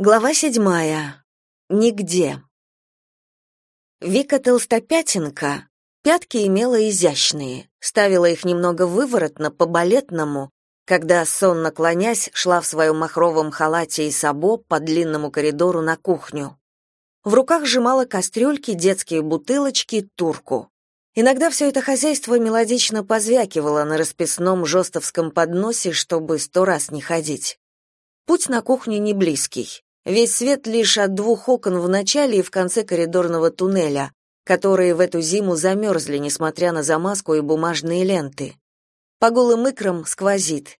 Глава седьмая. Нигде. Вика Толстопятенко пятки имела изящные, ставила их немного выворотно, по-балетному, когда, сонно клонясь, шла в своем махровом халате и сабо по длинному коридору на кухню. В руках сжимала кастрюльки, детские бутылочки, турку. Иногда все это хозяйство мелодично позвякивало на расписном жестовском подносе, чтобы сто раз не ходить. Путь на кухню не близкий. Весь свет лишь от двух окон в начале и в конце коридорного туннеля, которые в эту зиму замерзли, несмотря на замазку и бумажные ленты. По голым икрам сквозит.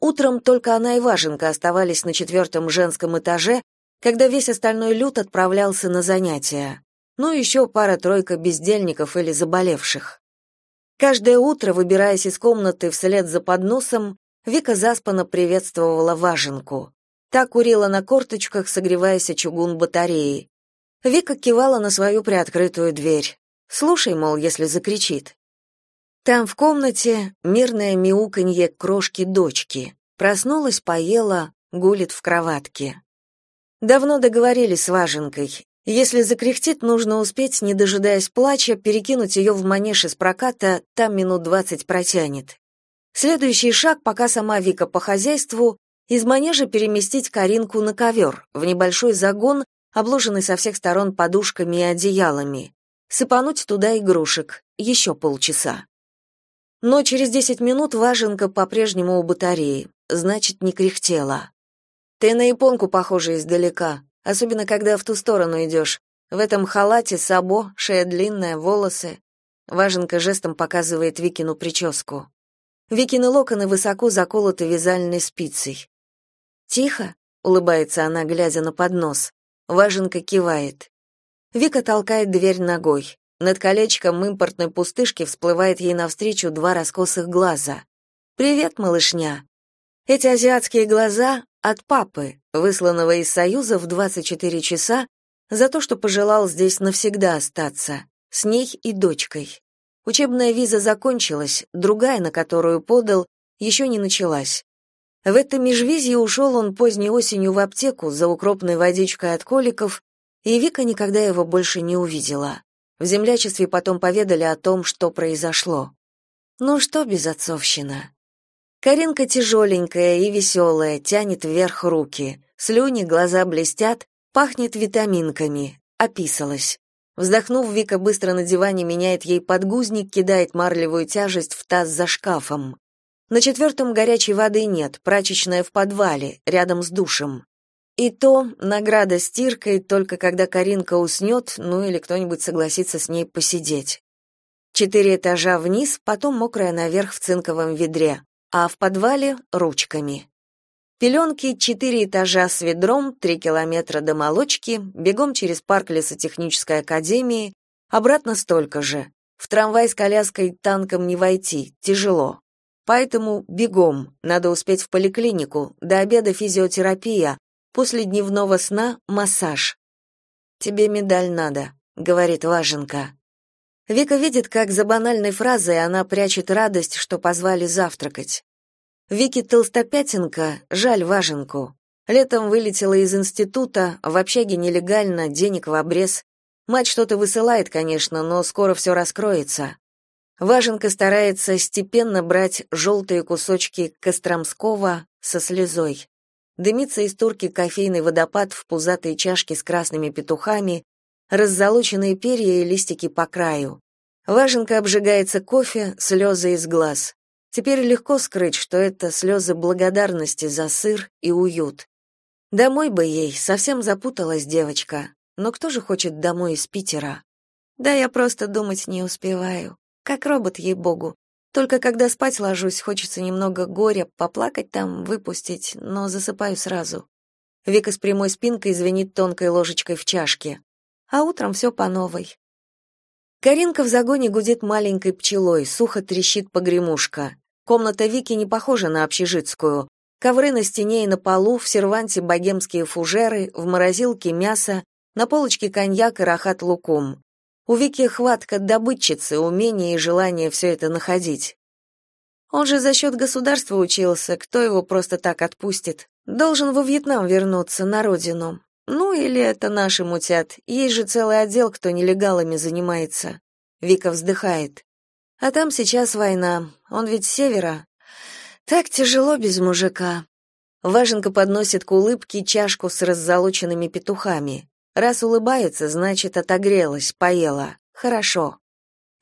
Утром только она и Важенка оставались на четвертом женском этаже, когда весь остальной люд отправлялся на занятия. Ну, еще пара-тройка бездельников или заболевших. Каждое утро, выбираясь из комнаты вслед за подносом, Вика заспанно приветствовала Важенку. Та курила на корточках, согреваясь о чугун батареи. Вика кивала на свою приоткрытую дверь. «Слушай, мол, если закричит». Там в комнате мирное мяуканье крошки-дочки. Проснулась, поела, гулит в кроватке. Давно договорились с Важенкой. Если закряхтит, нужно успеть, не дожидаясь плача, перекинуть ее в манеж из проката, там минут двадцать протянет. Следующий шаг, пока сама Вика по хозяйству, из манежа переместить Каринку на ковер, в небольшой загон, обложенный со всех сторон подушками и одеялами. Сыпануть туда игрушек. Еще полчаса. Но через десять минут Важенка по-прежнему у батареи, значит, не кряхтела. Ты на японку похожа издалека, особенно когда в ту сторону идешь. В этом халате сабо, шея длинная, волосы. Важенка жестом показывает Викину прическу. Викины локоны высоко заколоты вязальной спицей. «Тихо», — улыбается она, глядя на поднос. Важенка кивает. Вика толкает дверь ногой. Над колечком импортной пустышки всплывает ей навстречу два раскосых глаза. «Привет, малышня!» Эти азиатские глаза от папы, высланного из Союза в 24 часа, за то, что пожелал здесь навсегда остаться, с ней и дочкой. Учебная виза закончилась, другая, на которую подал, еще не началась. В это межвизье ушел он поздней осенью в аптеку за укропной водичкой от коликов, и Вика никогда его больше не увидела. В землячестве потом поведали о том, что произошло. Ну что безотцовщина? Каринка тяжеленькая и веселая, тянет вверх руки. Слюни, глаза блестят, пахнет витаминками. Описалась. Вздохнув, Вика быстро на диване меняет ей подгузник, кидает марлевую тяжесть в таз за шкафом. На четвертом горячей воды нет, прачечная в подвале, рядом с душем. И то награда стиркой только когда Каринка уснет, ну или кто-нибудь согласится с ней посидеть. Четыре этажа вниз, потом мокрая наверх в цинковом ведре, а в подвале — ручками. Пеленки, четыре этажа с ведром, три километра до молочки, бегом через парк лесотехнической академии, обратно столько же. В трамвай с коляской танком не войти, тяжело. Поэтому бегом, надо успеть в поликлинику, до обеда физиотерапия, после дневного сна массаж. Тебе медаль надо, говорит Важенка. Вика видит, как за банальной фразой она прячет радость, что позвали завтракать. Вики Толстопятенко, жаль Важенку. Летом вылетела из института, в общаге нелегально, денег в обрез. Мать что-то высылает, конечно, но скоро все раскроется. Важенка старается степенно брать желтые кусочки Костромского со слезой. Дымится из турки кофейный водопад в пузатой чашке с красными петухами, раззолоченные перья и листики по краю. Важенка обжигается кофе, слезы из глаз. Теперь легко скрыть, что это слезы благодарности за сыр и уют. Домой бы ей, совсем запуталась девочка. Но кто же хочет домой из Питера? Да я просто думать не успеваю. Как робот, ей-богу. Только когда спать ложусь, хочется немного горя, поплакать там, выпустить, но засыпаю сразу. Вика с прямой спинкой звенит тонкой ложечкой в чашке. А утром все по новой. Каринка в загоне гудит маленькой пчелой, сухо трещит погремушка. Комната Вики не похожа на общежитскую. Ковры на стене и на полу, в серванте богемские фужеры, в морозилке мясо, на полочке коньяк и рахат лукум. У Вики хватка добытчицы, умение и желание все это находить. Он же за счет государства учился, кто его просто так отпустит, Должен во Вьетнам вернуться, на родину. Ну, или это наши мутят. Есть же целый отдел, кто нелегалами занимается. Вика вздыхает. А там сейчас война. Он ведь с севера. Так тяжело без мужика. Важенка подносит к улыбке чашку с раззолоченными петухами. Раз улыбается, значит, отогрелась, поела. Хорошо.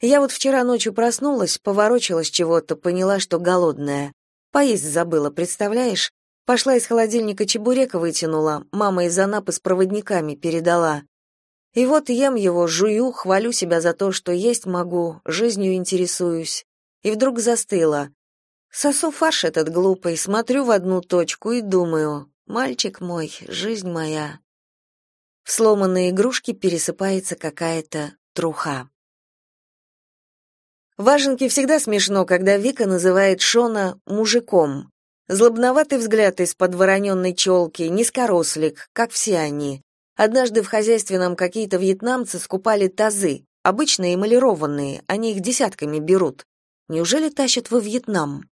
Я вот вчера ночью проснулась, поворочилась чего-то, поняла, что голодная. Поесть забыла, представляешь? Пошла из холодильника чебурека вытянула, мама из Анапы с проводниками передала. И вот ем его, жую, хвалю себя за то, что есть могу, жизнью интересуюсь. И вдруг застыла. Сосу фарш этот глупый, смотрю в одну точку и думаю, мальчик мой, жизнь моя. В сломанные игрушки пересыпается какая-то труха. Важенке всегда смешно, когда Вика называет Шона мужиком. Злобноватый взгляд из-под вороненной челки, низкорослик, как все они. Однажды в хозяйственном какие-то вьетнамцы скупали тазы, обычные эмалированные, они их десятками берут. Неужели тащат во Вьетнам?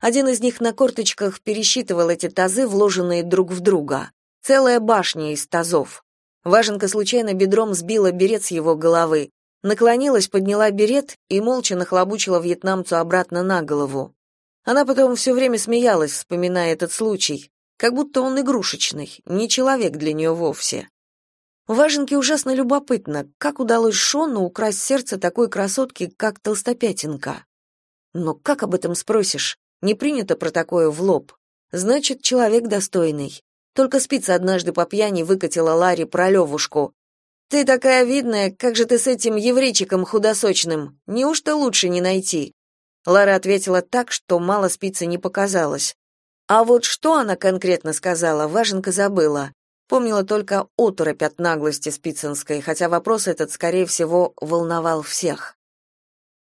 Один из них на корточках пересчитывал эти тазы, вложенные друг в друга. Целая башня из тазов. Важенка случайно бедром сбила берет с его головы, наклонилась, подняла берет и молча нахлобучила вьетнамцу обратно на голову. Она потом все время смеялась, вспоминая этот случай, как будто он игрушечный, не человек для нее вовсе. Важенке ужасно любопытно, как удалось Шону украсть сердце такой красотки, как Толстопятинка. Но как об этом спросишь? Не принято про такое в лоб. Значит, человек достойный. Только спица однажды по пьяни выкатила Ларе про Левушку. «Ты такая видная, как же ты с этим еврейчиком худосочным? Неужто лучше не найти?» Лара ответила так, что мало спицы не показалось. А вот что она конкретно сказала, Важенка забыла. Помнила только оторопь от наглости Спицынской, хотя вопрос этот, скорее всего, волновал всех.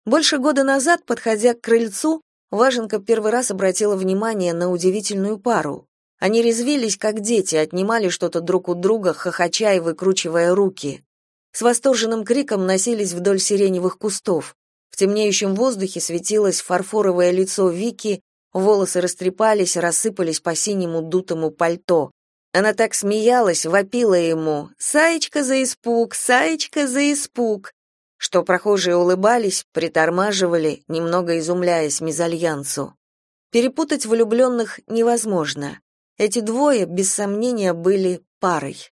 Больше года назад, подходя к крыльцу, Важенка первый раз обратила внимание на удивительную пару. Они резвились, как дети, отнимали что-то друг у друга, хохоча и выкручивая руки. С восторженным криком носились вдоль сиреневых кустов. В темнеющем воздухе светилось фарфоровое лицо Вики, волосы растрепались, рассыпались по синему дутому пальто. Она так смеялась, вопила ему «Саечка за испуг! Саечка за испуг!» что прохожие улыбались, притормаживали, немного изумляясь мезальянсу. Перепутать влюбленных невозможно. Эти двое, без сомнения, были парой.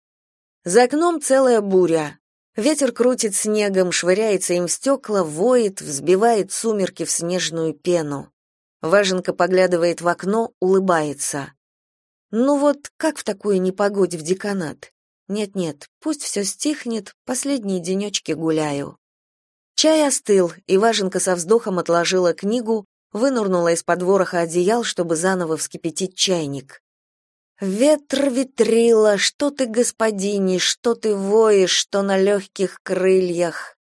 За окном целая буря. Ветер крутит снегом, швыряется им в стекла, воет, взбивает сумерки в снежную пену. Важенка поглядывает в окно, улыбается. Ну вот, как в такую непогоде в деканат? Нет-нет, пусть все стихнет, последние денечки гуляю. Чай остыл, и Важенка со вздохом отложила книгу, вынурнула из-под вороха одеял, чтобы заново вскипятить чайник. Ветр ветрила, что ты, господини, что ты воешь, что на легких крыльях.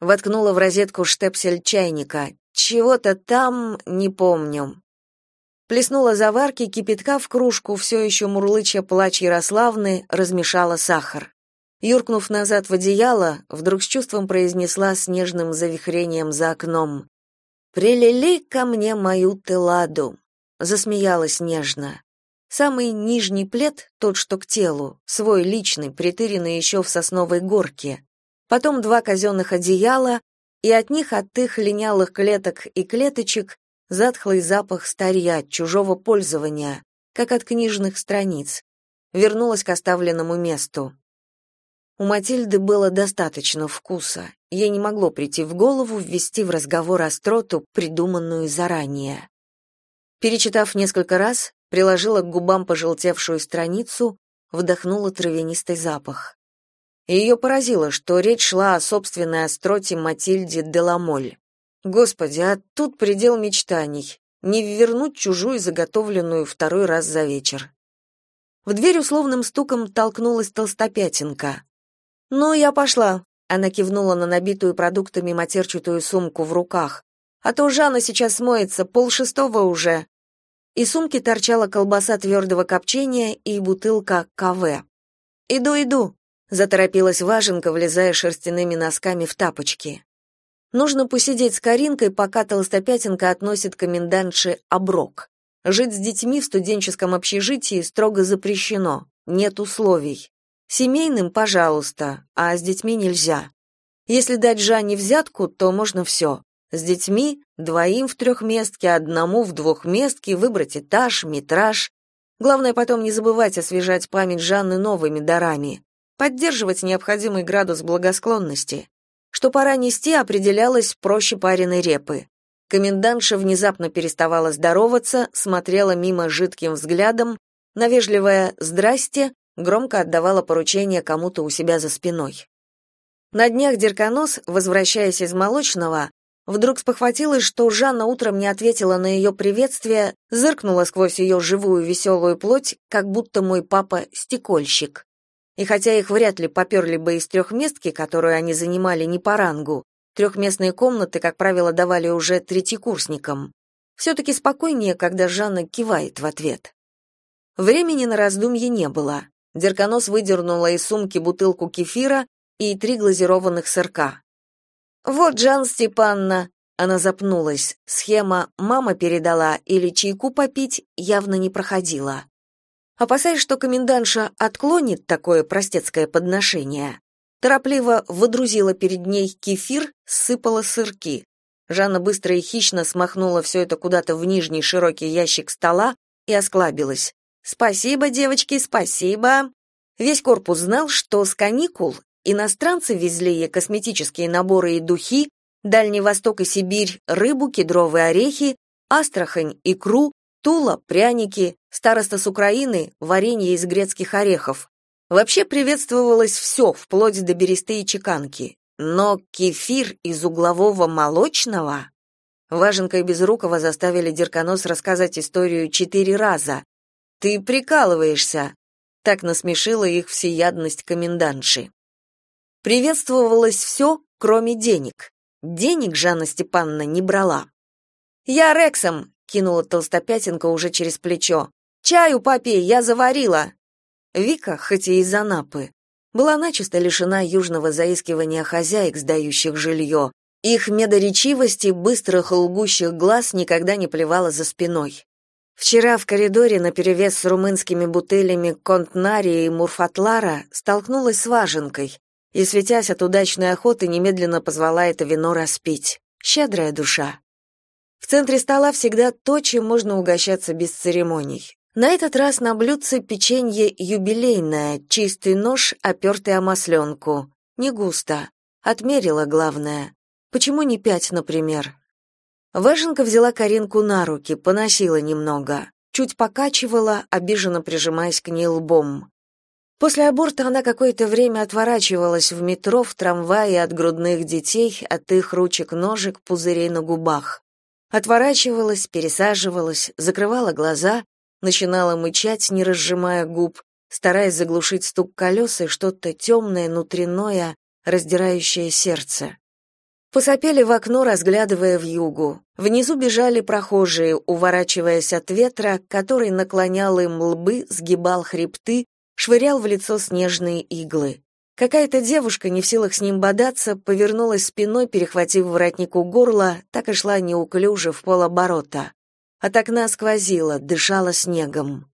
Воткнула в розетку штепсель чайника. Чего-то там, не помню. Плеснула заварки кипятка в кружку, все еще мурлыча плач Ярославны, размешала сахар. Юркнув назад в одеяло, вдруг с чувством произнесла с нежным завихрением за окном. «Прилили ко мне мою теладу», — засмеялась нежно. Самый нижний плед, тот, что к телу, свой личный, притыренный еще в сосновой горке. Потом два казенных одеяла, и от них, от их линялых клеток и клеточек, затхлый запах старья, чужого пользования, как от книжных страниц. Вернулась к оставленному месту. У Матильды было достаточно вкуса. Ей не могло прийти в голову ввести в разговор остроту, придуманную заранее. Перечитав несколько раз, приложила к губам пожелтевшую страницу, вдохнула травянистый запах. Ее поразило, что речь шла о собственной остроте Матильде Деламоль. Господи, а тут предел мечтаний. Не вернуть чужую заготовленную второй раз за вечер. В дверь условным стуком толкнулась толстопятинка. «Ну, я пошла», — она кивнула на набитую продуктами матерчатую сумку в руках. «А то Жанна сейчас смоется, полшестого уже». Из сумки торчала колбаса твердого копчения и бутылка КВ. «Иду, иду», — заторопилась Важенка, влезая шерстяными носками в тапочки. Нужно посидеть с Каринкой, пока толстопятинка относит комендантше оброк. Жить с детьми в студенческом общежитии строго запрещено, нет условий. Семейным, пожалуйста, а с детьми нельзя. Если дать Жанне взятку, то можно все. С детьми двоим в трехместке, одному в двухместке, выбрать этаж, метраж. Главное потом не забывать освежать память Жанны новыми дарами, поддерживать необходимый градус благосклонности. Что пора нести, определялось проще пареной репы. Комендантша внезапно переставала здороваться, смотрела мимо жидким взглядом, на вежливое «здрасте» громко отдавала поручение кому-то у себя за спиной. На днях Дерканос, возвращаясь из молочного, вдруг спохватилась, что Жанна утром не ответила на ее приветствие, зыркнула сквозь ее живую веселую плоть, как будто мой папа — стекольщик. И хотя их вряд ли поперли бы из трехместки, которую они занимали не по рангу, Трехместные комнаты, как правило, давали уже третьекурсникам. Все-таки спокойнее, когда Жанна кивает в ответ. Времени на раздумье не было. Дерканос выдернула из сумки бутылку кефира и три глазированных сырка. «Вот, Жан Степанна!» Она запнулась. Схема «мама передала» или «чайку попить» явно не проходила. Опасаясь, что комендантша отклонит такое простецкое подношение, Торопливо выдрузила перед ней кефир, сыпала сырки. Жанна быстро и хищно смахнула все это куда-то в нижний широкий ящик стола и осклабилась. «Спасибо, девочки, спасибо!» Весь корпус знал, что с каникул иностранцы везли ей косметические наборы и духи, Дальний Восток и Сибирь — рыбу, кедровые орехи, Астрахань — икру, Тула — пряники, староста с Украины — варенье из грецких орехов, Вообще приветствовалось все, вплоть до бересты и чеканки. Но кефир из углового молочного... Важенка и Безрукова заставили Дерканос рассказать историю четыре раза. «Ты прикалываешься!» Так насмешила их всеядность комендантши. Приветствовалось все, кроме денег. Денег Жанна Степановна не брала. «Я Рексом!» — кинула толстопятинка уже через плечо. «Чаю попей, я заварила!» Вика, хоть и из Анапы, была начисто лишена южного заискивания хозяек, сдающих жилье. Их медоречивости, быстрых лгущих глаз никогда не плевала за спиной. Вчера в коридоре наперевес с румынскими бутылями Контнарии и Мурфатлара столкнулась с важенкой и, светясь от удачной охоты, немедленно позвала это вино распить. Щедрая душа. В центре стола всегда то, чем можно угощаться без церемоний. На этот раз на блюдце печенье юбилейное, чистый нож, опертый о масленку. Не густо. Отмерила главное. Почему не пять, например? Важенка взяла Каринку на руки, поносила немного. Чуть покачивала, обиженно прижимаясь к ней лбом. После аборта она какое-то время отворачивалась в метро, в трамвае от грудных детей, от их ручек-ножек, пузырей на губах. Отворачивалась, пересаживалась, закрывала глаза начинала мычать, не разжимая губ, стараясь заглушить стук колес и что-то темное, внутреннее, раздирающее сердце. Посопели в окно, разглядывая в югу. Внизу бежали прохожие, уворачиваясь от ветра, который наклонял им лбы, сгибал хребты, швырял в лицо снежные иглы. Какая-то девушка, не в силах с ним бодаться, повернулась спиной, перехватив воротнику горла, так и шла неуклюже в полоборота. От окна сквозило, дышало снегом.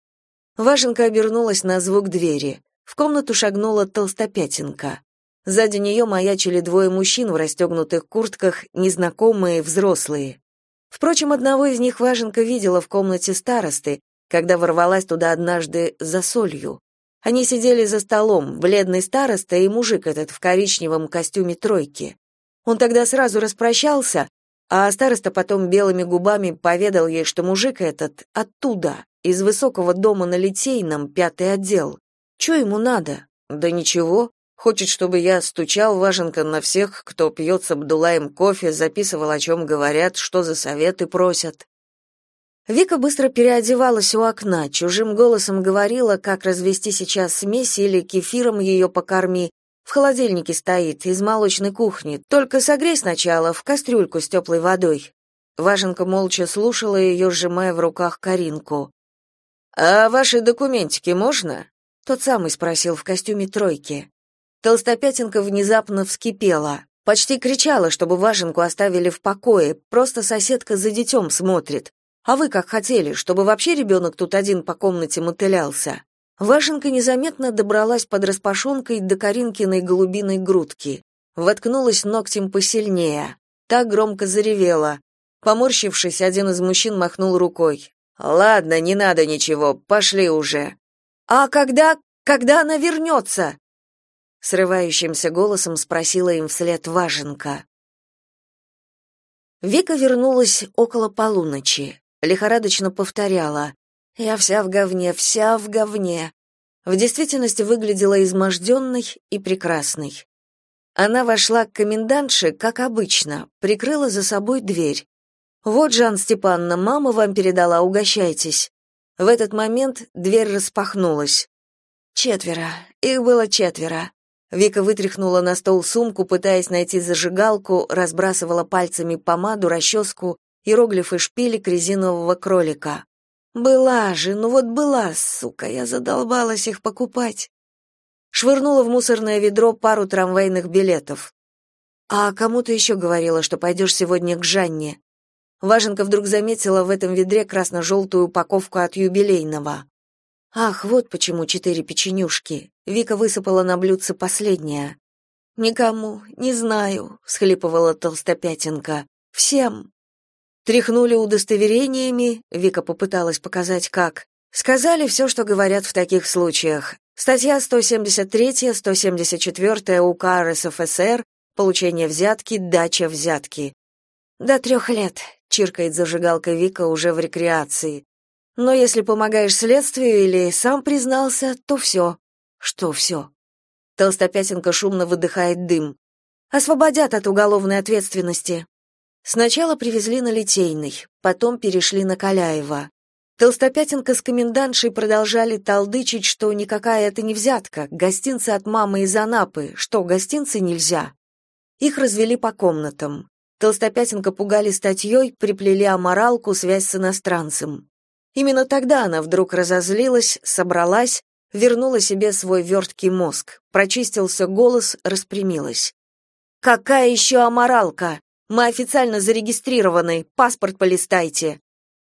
Важенка обернулась на звук двери. В комнату шагнула толстопятинка. Сзади нее маячили двое мужчин в расстегнутых куртках, незнакомые, взрослые. Впрочем, одного из них Важенка видела в комнате старосты, когда ворвалась туда однажды за солью. Они сидели за столом, бледный староста и мужик этот в коричневом костюме тройки. Он тогда сразу распрощался, а староста потом белыми губами поведал ей, что мужик этот оттуда, из высокого дома на Литейном, пятый отдел. Что ему надо? Да ничего. Хочет, чтобы я стучал важенка на всех, кто пьет с Абдулаем кофе, записывал, о чем говорят, что за советы просят. Вика быстро переодевалась у окна, чужим голосом говорила, как развести сейчас смесь или кефиром ее покорми, в холодильнике стоит, из молочной кухни. Только согрей сначала в кастрюльку с теплой водой». Важенка молча слушала ее, сжимая в руках Каринку. «А ваши документики можно?» Тот самый спросил в костюме тройки. Толстопятинка внезапно вскипела. Почти кричала, чтобы Важенку оставили в покое, просто соседка за детем смотрит. А вы как хотели, чтобы вообще ребенок тут один по комнате мотылялся?» Вашенка незаметно добралась под распашонкой до Каринкиной голубиной грудки, воткнулась ногтем посильнее. Так громко заревела. Поморщившись, один из мужчин махнул рукой. «Ладно, не надо ничего, пошли уже». «А когда... когда она вернется?» Срывающимся голосом спросила им вслед Важенка. Вика вернулась около полуночи. Лихорадочно повторяла. Я вся в говне, вся в говне. В действительности выглядела изможденной и прекрасной. Она вошла к комендантше, как обычно, прикрыла за собой дверь. «Вот, Жан Степановна, мама вам передала, угощайтесь». В этот момент дверь распахнулась. Четверо. Их было четверо. Вика вытряхнула на стол сумку, пытаясь найти зажигалку, разбрасывала пальцами помаду, расческу, иероглифы шпилек резинового кролика. Была же, ну вот была, сука, я задолбалась их покупать. Швырнула в мусорное ведро пару трамвайных билетов. А кому ты еще говорила, что пойдешь сегодня к Жанне? Важенка вдруг заметила в этом ведре красно-желтую упаковку от юбилейного. Ах, вот почему четыре печенюшки. Вика высыпала на блюдце последнее. Никому, не знаю, всхлипывала толстопятинка. Всем. Тряхнули удостоверениями, Вика попыталась показать как. Сказали все, что говорят в таких случаях. Статья 173, 174 УК РСФСР «Получение взятки, дача взятки». «До трех лет», — чиркает зажигалка Вика уже в рекреации. «Но если помогаешь следствию или сам признался, то все». «Что все?» Толстопятинка шумно выдыхает дым. «Освободят от уголовной ответственности». Сначала привезли на Литейный, потом перешли на Каляева. Толстопятенко с комендантшей продолжали толдычить, что никакая это не взятка, гостинцы от мамы из Анапы, что гостинцы нельзя. Их развели по комнатам. Толстопятенко пугали статьей, приплели аморалку, связь с иностранцем. Именно тогда она вдруг разозлилась, собралась, вернула себе свой верткий мозг, прочистился голос, распрямилась. «Какая еще аморалка? Мы официально зарегистрированы, паспорт полистайте.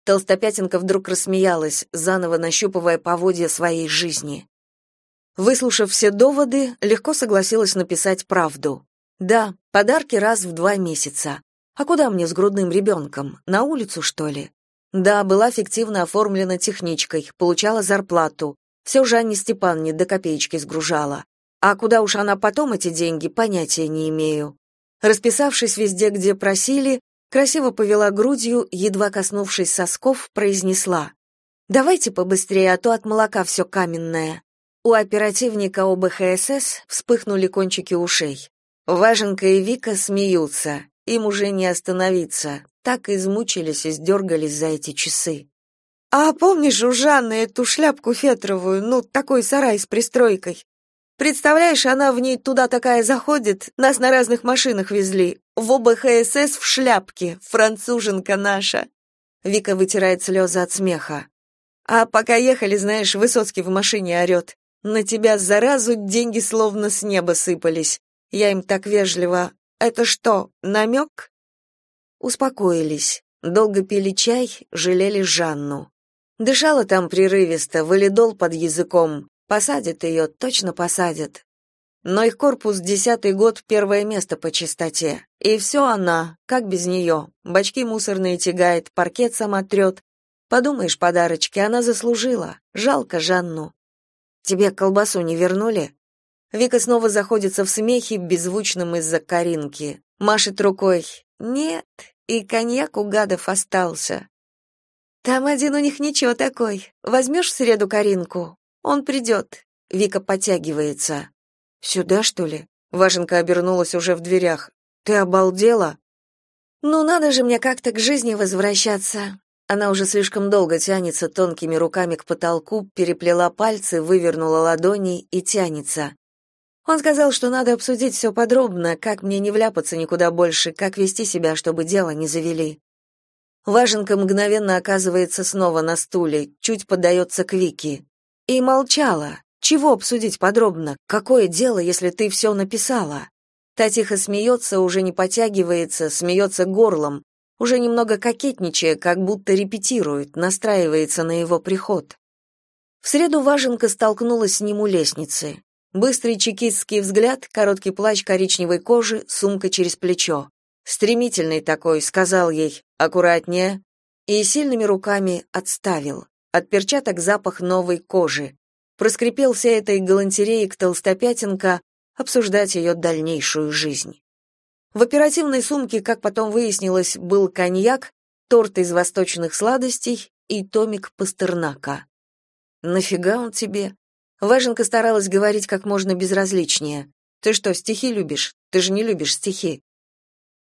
Толстопятенко вдруг рассмеялась, заново нащупывая поводья своей жизни. Выслушав все доводы, легко согласилась написать правду. Да, подарки раз в два месяца. А куда мне с грудным ребенком? На улицу, что ли? Да, была фиктивно оформлена техничкой, получала зарплату. Все Жанне Степановне до копеечки сгружала. А куда уж она потом эти деньги, понятия не имею. Расписавшись везде, где просили, красиво повела грудью, едва коснувшись сосков, произнесла: "Давайте побыстрее, а то от молока все каменное". У оперативника ОБХСС вспыхнули кончики ушей. Важенка и Вика смеются. Им уже не остановиться. Так измучились и сдергались за эти часы. А помнишь у Жанны эту шляпку фетровую, ну, такой сарай с пристройкой? Представляешь, она в ней туда такая заходит, нас на разных машинах везли, в ОБХСС в шляпке, француженка наша. Вика вытирает слезы от смеха. А пока ехали, знаешь, Высоцкий в машине орет. На тебя заразу деньги словно с неба сыпались. Я им так вежливо. Это что, намек?» Успокоились. Долго пили чай, жалели Жанну. Дышала там прерывисто, валидол под языком, Посадят ее, точно посадят. Но их корпус десятый год первое место по чистоте. И все она, как без нее. Бачки мусорные тягает, паркет сама трет. Подумаешь, подарочки, она заслужила. Жалко Жанну. Тебе колбасу не вернули? Вика снова заходится в смехе, беззвучном из-за Каринки. Машет рукой. Нет, и коньяк у гадов остался. Там один у них ничего такой. Возьмешь в среду Каринку? Он придет». Вика подтягивается. «Сюда, что ли?» Важенка обернулась уже в дверях. «Ты обалдела?» «Ну, надо же мне как-то к жизни возвращаться». Она уже слишком долго тянется тонкими руками к потолку, переплела пальцы, вывернула ладони и тянется. Он сказал, что надо обсудить все подробно, как мне не вляпаться никуда больше, как вести себя, чтобы дело не завели. Важенка мгновенно оказывается снова на стуле, чуть поддается к Вике. И молчала. Чего обсудить подробно? Какое дело, если ты все написала? Та тихо смеется, уже не потягивается, смеется горлом. уже немного кокетничая, как будто репетирует, настраивается на его приход. В среду Важенка столкнулась с ним у лестницы. Быстрый чекистский взгляд, короткий плащ коричневой кожи, сумка через плечо. Стремительный такой, сказал ей, аккуратнее, и сильными руками отставил. От перчаток запах новой кожи. Проскрипел этой галантереей к толстопятинка обсуждать ее дальнейшую жизнь. В оперативной сумке, как потом выяснилось, был коньяк, торт из восточных сладостей и томик Пастернака. «Нафига он тебе?» Важенка старалась говорить как можно безразличнее. «Ты что, стихи любишь? Ты же не любишь стихи».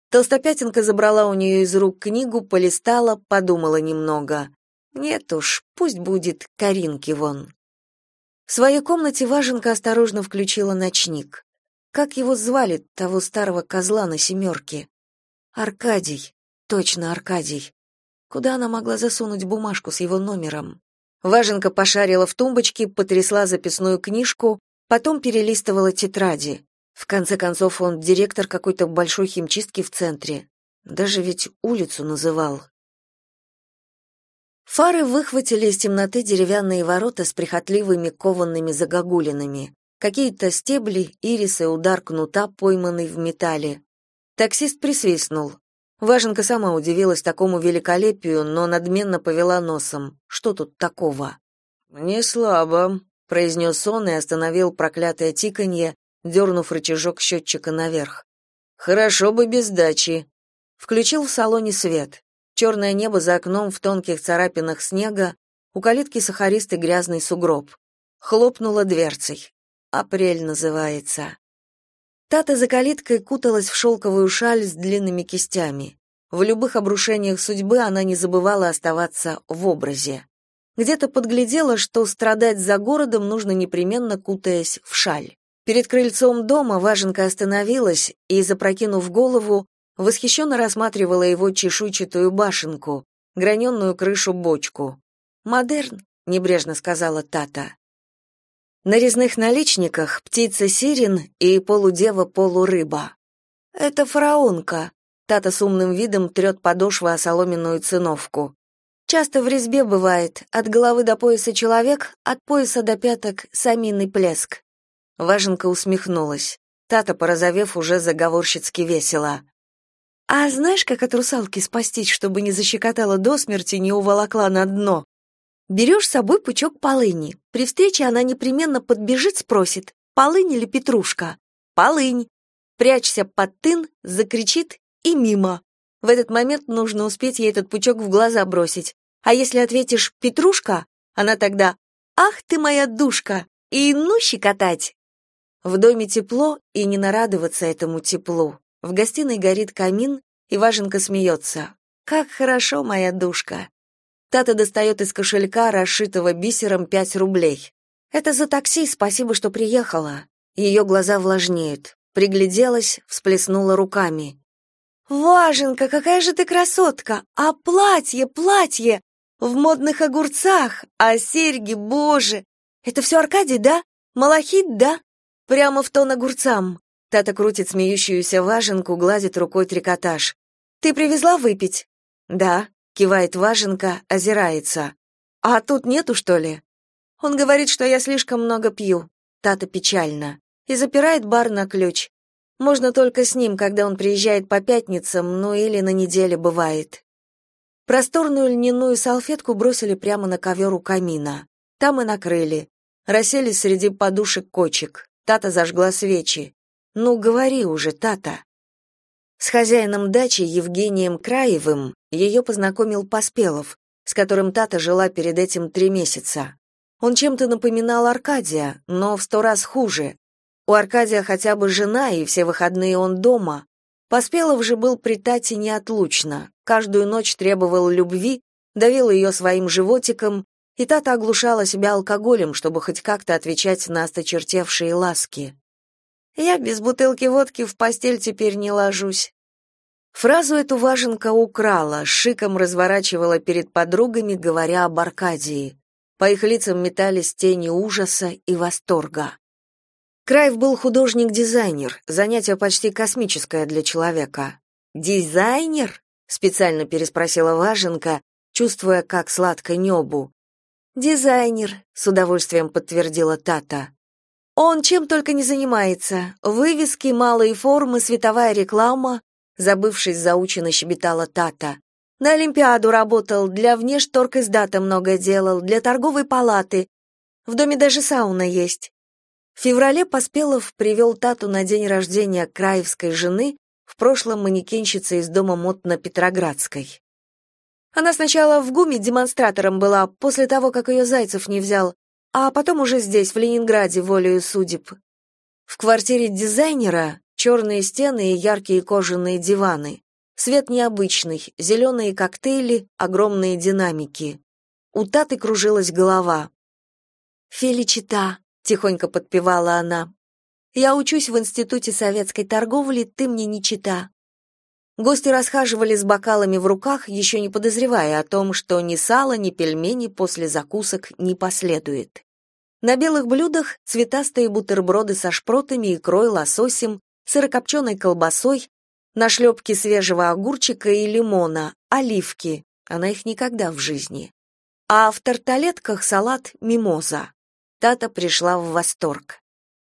Толстопятинка забрала у нее из рук книгу, полистала, подумала немного. «Нет уж, пусть будет Каринки вон». В своей комнате Важенка осторожно включила ночник. Как его звали, того старого козла на семерке? Аркадий. Точно, Аркадий. Куда она могла засунуть бумажку с его номером? Важенка пошарила в тумбочке, потрясла записную книжку, потом перелистывала тетради. В конце концов, он директор какой-то большой химчистки в центре. Даже ведь улицу называл. Фары выхватили из темноты деревянные ворота с прихотливыми кованными загогулинами. Какие-то стебли, ирисы, удар кнута, пойманный в металле. Таксист присвистнул. Важенка сама удивилась такому великолепию, но надменно повела носом. Что тут такого? «Не слабо», — произнес он и остановил проклятое тиканье, дернув рычажок счетчика наверх. «Хорошо бы без дачи». Включил в салоне свет. Черное небо за окном в тонких царапинах снега, у калитки сахаристый грязный сугроб. Хлопнула дверцей. Апрель называется. Тата за калиткой куталась в шелковую шаль с длинными кистями. В любых обрушениях судьбы она не забывала оставаться в образе. Где-то подглядела, что страдать за городом нужно непременно кутаясь в шаль. Перед крыльцом дома Важенка остановилась и, запрокинув голову, восхищенно рассматривала его чешуйчатую башенку, граненную крышу-бочку. «Модерн», — небрежно сказала Тата. На резных наличниках птица сирен и полудева-полурыба. Это фараонка. Тата с умным видом трет подошвы о соломенную циновку. Часто в резьбе бывает от головы до пояса человек, от пояса до пяток саминный плеск. Важенка усмехнулась. Тата, порозовев, уже заговорщицки весело. «А знаешь, как от русалки спастись, чтобы не защекотала до смерти, не уволокла на дно?» Берешь с собой пучок полыни. При встрече она непременно подбежит, спросит, полынь или петрушка? Полынь. Прячься под тын, закричит и мимо. В этот момент нужно успеть ей этот пучок в глаза бросить. А если ответишь «петрушка», она тогда «Ах ты моя душка!» и «ну щекотать!» В доме тепло, и не нарадоваться этому теплу. В гостиной горит камин, и Важенка смеется. «Как хорошо, моя душка!» Тата достает из кошелька, расшитого бисером, пять рублей. «Это за такси, спасибо, что приехала». Ее глаза влажнеют. Пригляделась, всплеснула руками. «Важенка, какая же ты красотка! А платье, платье! В модных огурцах! А серьги, боже! Это все Аркадий, да? Малахит, да? Прямо в тон огурцам!» Тата крутит смеющуюся важенку, гладит рукой трикотаж. «Ты привезла выпить?» «Да», кивает Важенка, озирается. А тут нету, что ли? Он говорит, что я слишком много пью. Тата печально. И запирает бар на ключ. Можно только с ним, когда он приезжает по пятницам, ну или на неделе бывает. Просторную льняную салфетку бросили прямо на ковер у камина. Там и накрыли. Расселись среди подушек кочек. Тата зажгла свечи. «Ну, говори уже, Тата». С хозяином дачи Евгением Краевым ее познакомил Поспелов, с которым Тата жила перед этим три месяца. Он чем-то напоминал Аркадия, но в сто раз хуже. У Аркадия хотя бы жена, и все выходные он дома. Поспелов же был при Тате неотлучно. Каждую ночь требовал любви, давил ее своим животиком, и Тата оглушала себя алкоголем, чтобы хоть как-то отвечать на осточертевшие ласки. «Я без бутылки водки в постель теперь не ложусь», Фразу эту Важенка украла, шиком разворачивала перед подругами, говоря об Аркадии. По их лицам метались тени ужаса и восторга. Краев был художник-дизайнер, занятие почти космическое для человека. Дизайнер? специально переспросила Важенка, чувствуя, как сладко небу. Дизайнер, с удовольствием подтвердила Тата. Он чем только не занимается. Вывески, малые формы, световая реклама, забывшись заучено щебетала Тата. На Олимпиаду работал, для внешторг издата много делал, для торговой палаты. В доме даже сауна есть. В феврале Поспелов привел Тату на день рождения краевской жены, в прошлом манекенщицы из дома мод на Петроградской. Она сначала в ГУМе демонстратором была, после того, как ее Зайцев не взял, а потом уже здесь, в Ленинграде, волею судеб. В квартире дизайнера черные стены и яркие кожаные диваны. Свет необычный, зеленые коктейли, огромные динамики. У Таты кружилась голова. «Феличита», — тихонько подпевала она. «Я учусь в Институте советской торговли, ты мне не чита». Гости расхаживали с бокалами в руках, еще не подозревая о том, что ни сала, ни пельмени после закусок не последует. На белых блюдах цветастые бутерброды со шпротами, икрой, лососем, сырокопченой колбасой, нашлепки свежего огурчика и лимона, оливки, она их никогда в жизни. А в тарталетках салат мимоза. Тата пришла в восторг.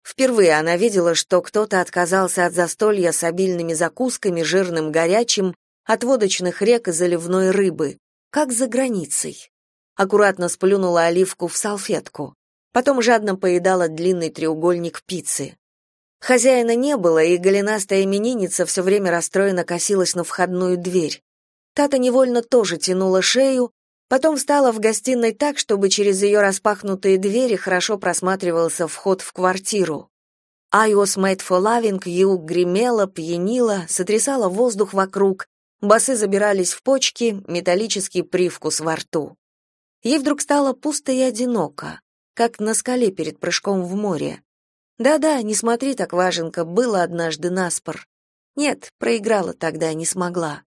Впервые она видела, что кто-то отказался от застолья с обильными закусками, жирным горячим, от водочных рек и заливной рыбы, как за границей. Аккуратно сплюнула оливку в салфетку. Потом жадно поедала длинный треугольник пиццы. Хозяина не было, и голенастая именинница все время расстроенно косилась на входную дверь. Тата невольно тоже тянула шею, потом встала в гостиной так, чтобы через ее распахнутые двери хорошо просматривался вход в квартиру. I was made for loving you гремела, пьянила, сотрясала воздух вокруг, басы забирались в почки, металлический привкус во рту. Ей вдруг стало пусто и одиноко, как на скале перед прыжком в море. Да-да, не смотри так, Важенка, было однажды наспор. Нет, проиграла тогда, не смогла.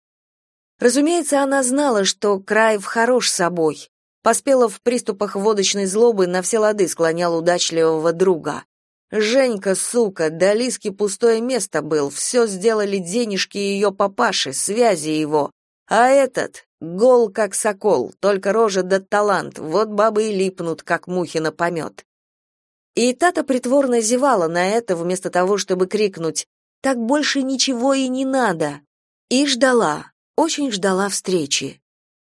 Разумеется, она знала, что Краев хорош собой. Поспела в приступах водочной злобы на все лады склонял удачливого друга. Женька, сука, до Лиски пустое место был, все сделали денежки ее папаши, связи его. А этот — гол как сокол, только рожа да талант, вот бабы и липнут, как мухи на помет. И Тата притворно зевала на это, вместо того, чтобы крикнуть «Так больше ничего и не надо!» И ждала, очень ждала встречи.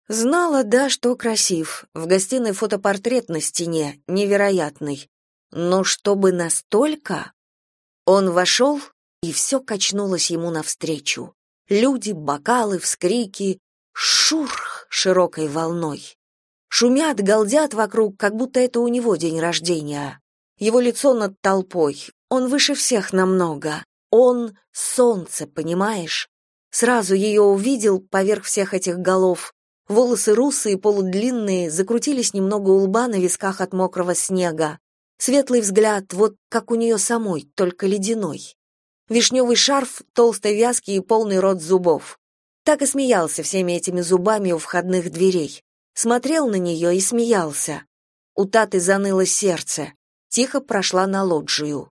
Знала, да, что красив, в гостиной фотопортрет на стене, невероятный. Но чтобы настолько... Он вошел, и все качнулось ему навстречу. Люди, бокалы, вскрики, шурх широкой волной. Шумят, галдят вокруг, как будто это у него день рождения его лицо над толпой. Он выше всех намного. Он — солнце, понимаешь? Сразу ее увидел поверх всех этих голов. Волосы русые, полудлинные, закрутились немного у лба на висках от мокрого снега. Светлый взгляд, вот как у нее самой, только ледяной. Вишневый шарф, толстой вязкий и полный рот зубов. Так и смеялся всеми этими зубами у входных дверей. Смотрел на нее и смеялся. У Таты заныло сердце тихо прошла на лоджию.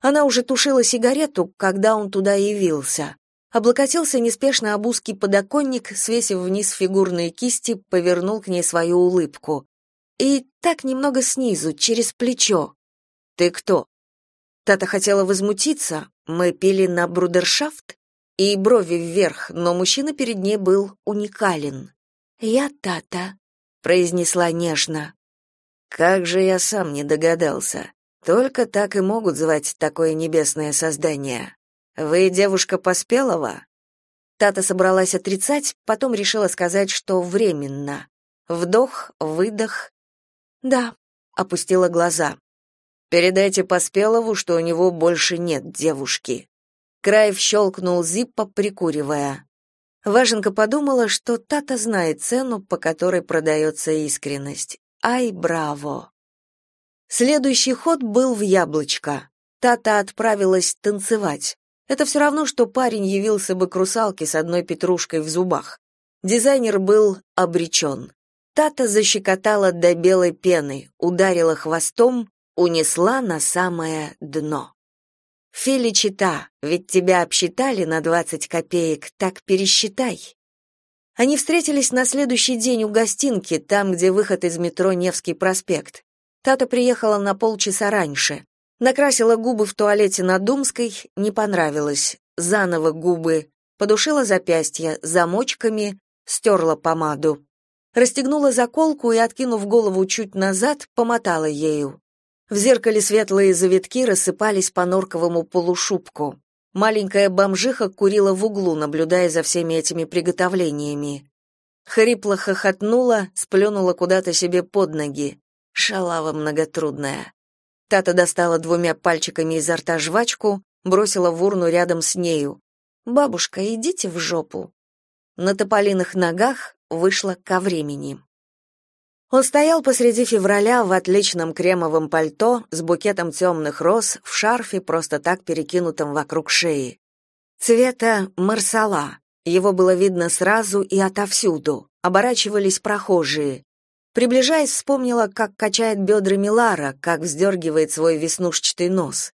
Она уже тушила сигарету, когда он туда явился. Облокотился неспешно об узкий подоконник, свесив вниз фигурные кисти, повернул к ней свою улыбку. И так немного снизу, через плечо. «Ты кто?» Тата хотела возмутиться, мы пили на брудершафт, и брови вверх, но мужчина перед ней был уникален. «Я Тата», — произнесла нежно. Как же я сам не догадался. Только так и могут звать такое небесное создание. Вы девушка Поспелова? Тата собралась отрицать, потом решила сказать, что временно. Вдох, выдох. Да, опустила глаза. Передайте Поспелову, что у него больше нет девушки. Краев щелкнул зиппо, прикуривая. Важенка подумала, что Тата знает цену, по которой продается искренность, Ай, браво! Следующий ход был в яблочко. Тата отправилась танцевать. Это все равно, что парень явился бы к русалке с одной петрушкой в зубах. Дизайнер был обречен. Тата защекотала до белой пены, ударила хвостом, унесла на самое дно. Феличита, ведь тебя обсчитали на двадцать копеек, так пересчитай. Они встретились на следующий день у гостинки, там, где выход из метро Невский проспект. Тата приехала на полчаса раньше. Накрасила губы в туалете на Думской, не понравилось. Заново губы. Подушила запястья замочками, стерла помаду. Расстегнула заколку и, откинув голову чуть назад, помотала ею. В зеркале светлые завитки рассыпались по норковому полушубку. Маленькая бомжиха курила в углу, наблюдая за всеми этими приготовлениями. Хрипло хохотнула, сплюнула куда-то себе под ноги. Шалава многотрудная. Тата достала двумя пальчиками изо рта жвачку, бросила в урну рядом с нею. «Бабушка, идите в жопу». На тополиных ногах вышла ко времени. Он стоял посреди февраля в отличном кремовом пальто с букетом темных роз в шарфе, просто так перекинутом вокруг шеи. Цвета марсала. Его было видно сразу и отовсюду. Оборачивались прохожие. Приближаясь, вспомнила, как качает бедрами Лара, как вздергивает свой веснушчатый нос.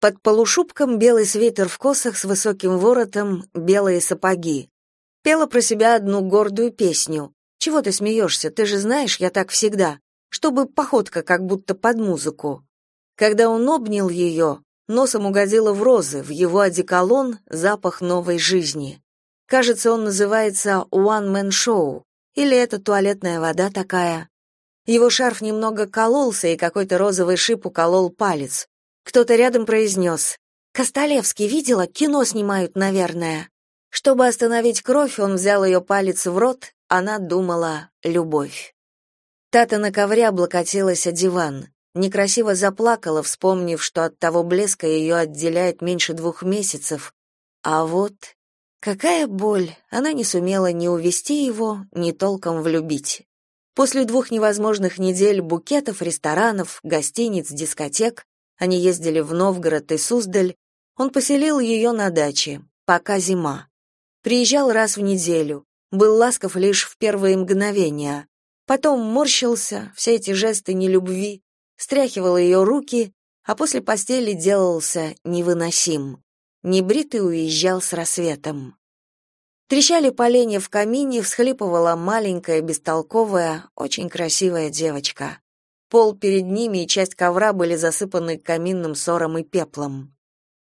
Под полушубком белый свитер в косах с высоким воротом, белые сапоги. Пела про себя одну гордую песню. Чего ты смеешься? Ты же знаешь, я так всегда. Чтобы походка как будто под музыку. Когда он обнял ее, носом угодила в розы, в его одеколон запах новой жизни. Кажется, он называется One Man Show, или это туалетная вода такая. Его шарф немного кололся, и какой-то розовый шип уколол палец. Кто-то рядом произнес. «Костолевский, видела? Кино снимают, наверное». Чтобы остановить кровь, он взял ее палец в рот, она думала «любовь». Тата на ковре облокотилась о диван. Некрасиво заплакала, вспомнив, что от того блеска ее отделяет меньше двух месяцев. А вот какая боль! Она не сумела ни увести его, ни толком влюбить. После двух невозможных недель букетов, ресторанов, гостиниц, дискотек, они ездили в Новгород и Суздаль, он поселил ее на даче, пока зима. Приезжал раз в неделю, был ласков лишь в первые мгновения. Потом морщился, все эти жесты нелюбви, стряхивал ее руки, а после постели делался невыносим. Небритый уезжал с рассветом. Трещали поленья в камине, всхлипывала маленькая, бестолковая, очень красивая девочка. Пол перед ними и часть ковра были засыпаны каминным сором и пеплом.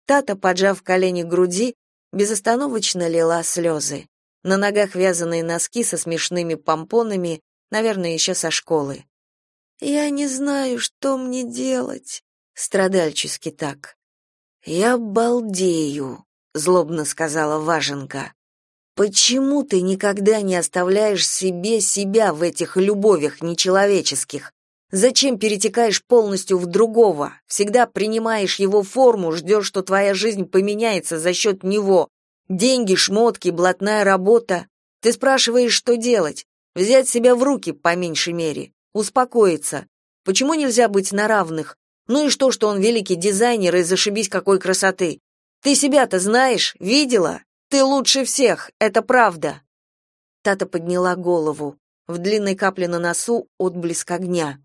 Тата, поджав колени к груди, безостановочно лила слезы. На ногах вязаные носки со смешными помпонами, наверное, еще со школы. «Я не знаю, что мне делать», — страдальчески так. «Я балдею», — злобно сказала Важенка. «Почему ты никогда не оставляешь себе себя в этих любовях нечеловеческих? Зачем перетекаешь полностью в другого? Всегда принимаешь его форму, ждешь, что твоя жизнь поменяется за счет него. Деньги, шмотки, блатная работа. Ты спрашиваешь, что делать? Взять себя в руки, по меньшей мере. Успокоиться. Почему нельзя быть на равных? Ну и что, что он великий дизайнер и зашибись какой красоты? Ты себя-то знаешь, видела? Ты лучше всех, это правда. Тата подняла голову. В длинной капле на носу отблеск огня.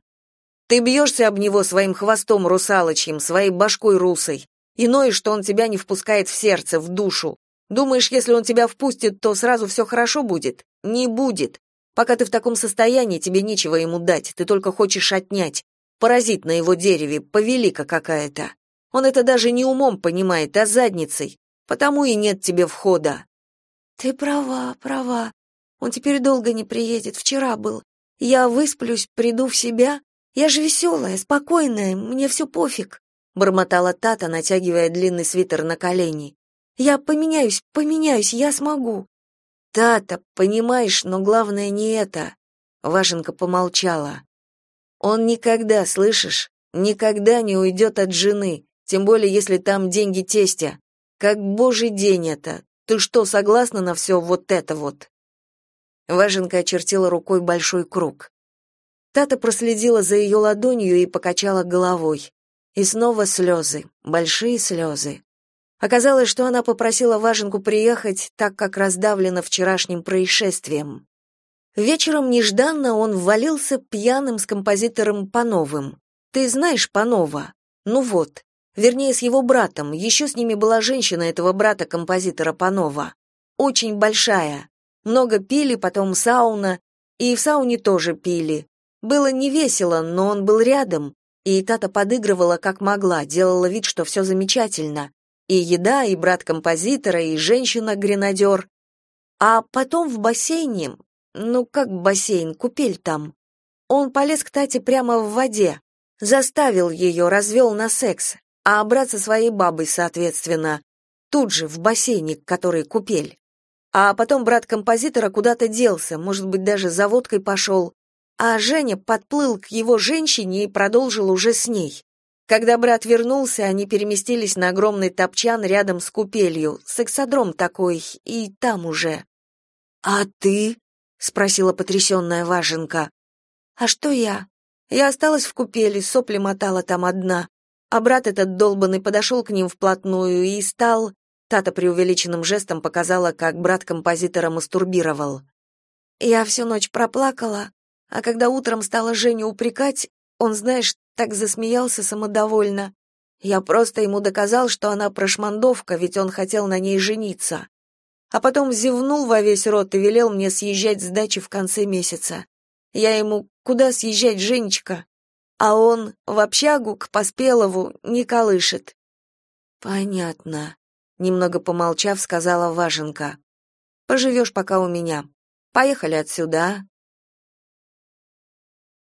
Ты бьешься об него своим хвостом русалочьим, своей башкой русой. Иное, что он тебя не впускает в сердце, в душу. Думаешь, если он тебя впустит, то сразу все хорошо будет? Не будет. Пока ты в таком состоянии, тебе нечего ему дать, ты только хочешь отнять. Паразит на его дереве, повелика какая-то. Он это даже не умом понимает, а задницей. Потому и нет тебе входа. Ты права, права. Он теперь долго не приедет, вчера был. Я высплюсь, приду в себя, я же веселая, спокойная, мне все пофиг, бормотала Тата, натягивая длинный свитер на колени. Я поменяюсь, поменяюсь, я смогу. Тата, понимаешь, но главное не это. Важенка помолчала. Он никогда, слышишь, никогда не уйдет от жены, тем более если там деньги тестя. Как божий день это. Ты что, согласна на все вот это вот? Важенка очертила рукой большой круг. Тата проследила за ее ладонью и покачала головой. И снова слезы, большие слезы. Оказалось, что она попросила Важенку приехать, так как раздавлена вчерашним происшествием. Вечером нежданно он ввалился пьяным с композитором Пановым. Ты знаешь Панова? Ну вот. Вернее, с его братом. Еще с ними была женщина этого брата-композитора Панова. Очень большая. Много пили, потом сауна, и в сауне тоже пили. Было не весело, но он был рядом, и Тата подыгрывала как могла, делала вид, что все замечательно. И еда, и брат композитора, и женщина-гренадер. А потом в бассейне, ну как бассейн, купель там. Он полез к Тате прямо в воде, заставил ее, развел на секс, а брат со своей бабой, соответственно, тут же, в бассейне, который купель. А потом брат композитора куда-то делся, может быть, даже за водкой пошел, а Женя подплыл к его женщине и продолжил уже с ней. Когда брат вернулся, они переместились на огромный топчан рядом с купелью, сексодром такой, и там уже. «А ты?» — спросила потрясенная Важенка. «А что я? Я осталась в купели, сопли мотала там одна. А брат этот долбанный подошел к ним вплотную и стал...» Тата преувеличенным жестом показала, как брат композитора мастурбировал. Я всю ночь проплакала, а когда утром стала Женю упрекать, он, знаешь, так засмеялся самодовольно. Я просто ему доказал, что она прошмандовка, ведь он хотел на ней жениться. А потом зевнул во весь рот и велел мне съезжать с дачи в конце месяца. Я ему «Куда съезжать, Женечка?» А он в общагу к Поспелову не колышет. «Понятно», — немного помолчав, сказала Важенка. «Поживешь пока у меня. Поехали отсюда, а?»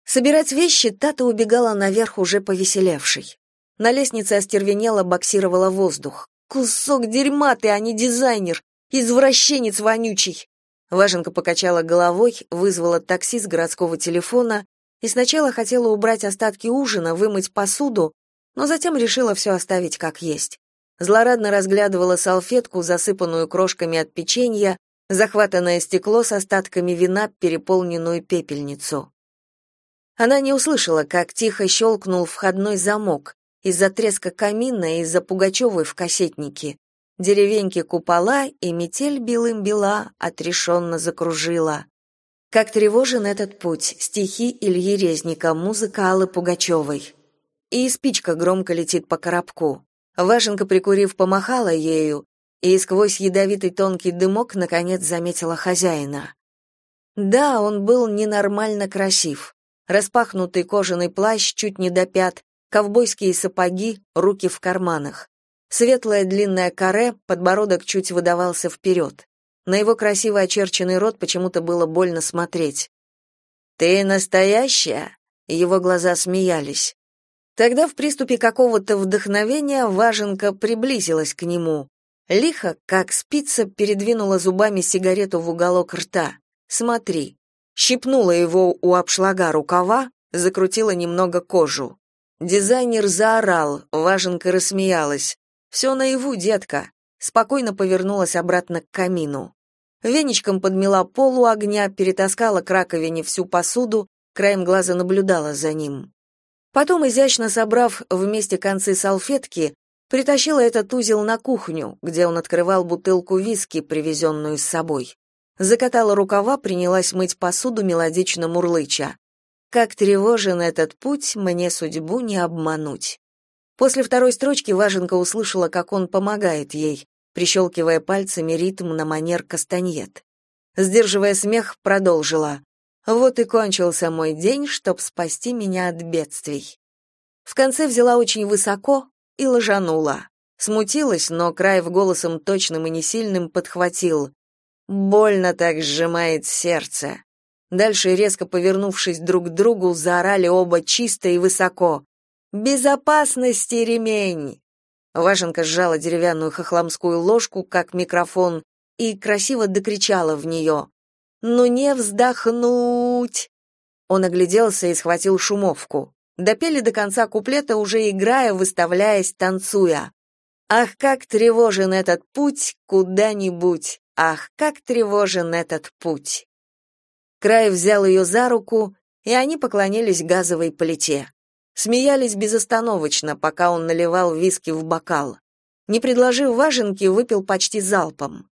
Собирать вещи Тата убегала наверх уже повеселевшей. На лестнице остервенело боксировала воздух. «Кусок дерьма ты, а не дизайнер! Извращенец вонючий!» Важенка покачала головой, вызвала такси с городского телефона и сначала хотела убрать остатки ужина, вымыть посуду, но затем решила все оставить как есть. Злорадно разглядывала салфетку, засыпанную крошками от печенья, захватанное стекло с остатками вина, переполненную пепельницу. Она не услышала, как тихо щелкнул входной замок из-за треска камина и из-за Пугачевой в кассетнике. Деревеньки купола, и метель белым бела отрешенно закружила. Как тревожен этот путь, стихи Ильи Резника, музыка Аллы Пугачевой. И спичка громко летит по коробку. Важенка, прикурив, помахала ею, и сквозь ядовитый тонкий дымок наконец заметила хозяина. Да, он был ненормально красив распахнутый кожаный плащ чуть не до пят, ковбойские сапоги, руки в карманах. Светлое длинное каре, подбородок чуть выдавался вперед. На его красиво очерченный рот почему-то было больно смотреть. «Ты настоящая?» Его глаза смеялись. Тогда в приступе какого-то вдохновения Важенка приблизилась к нему. Лихо, как спица, передвинула зубами сигарету в уголок рта. «Смотри, щипнула его у обшлага рукава, закрутила немного кожу. Дизайнер заорал, Важенка рассмеялась. «Все наяву, детка!» Спокойно повернулась обратно к камину. Веничком подмела пол у огня, перетаскала к раковине всю посуду, краем глаза наблюдала за ним. Потом, изящно собрав вместе концы салфетки, притащила этот узел на кухню, где он открывал бутылку виски, привезенную с собой закатала рукава, принялась мыть посуду, мелодично мурлыча. Как тревожен этот путь, мне судьбу не обмануть. После второй строчки Важенка услышала, как он помогает ей, прищелкивая пальцами ритм на манер кастаньет. Сдерживая смех, продолжила. «Вот и кончился мой день, чтоб спасти меня от бедствий». В конце взяла очень высоко и ложанула. Смутилась, но Краев голосом точным и несильным подхватил. Больно так сжимает сердце. Дальше, резко повернувшись друг к другу, заорали оба чисто и высоко. «Безопасности, ремень!» Важенка сжала деревянную хохломскую ложку, как микрофон, и красиво докричала в нее. «Ну не вздохнуть!» Он огляделся и схватил шумовку. Допели до конца куплета, уже играя, выставляясь, танцуя. «Ах, как тревожен этот путь куда-нибудь!» Ах, как тревожен этот путь. Край взял ее за руку, и они поклонились газовой плите. Смеялись безостановочно, пока он наливал виски в бокал. Не предложив важенки, выпил почти залпом.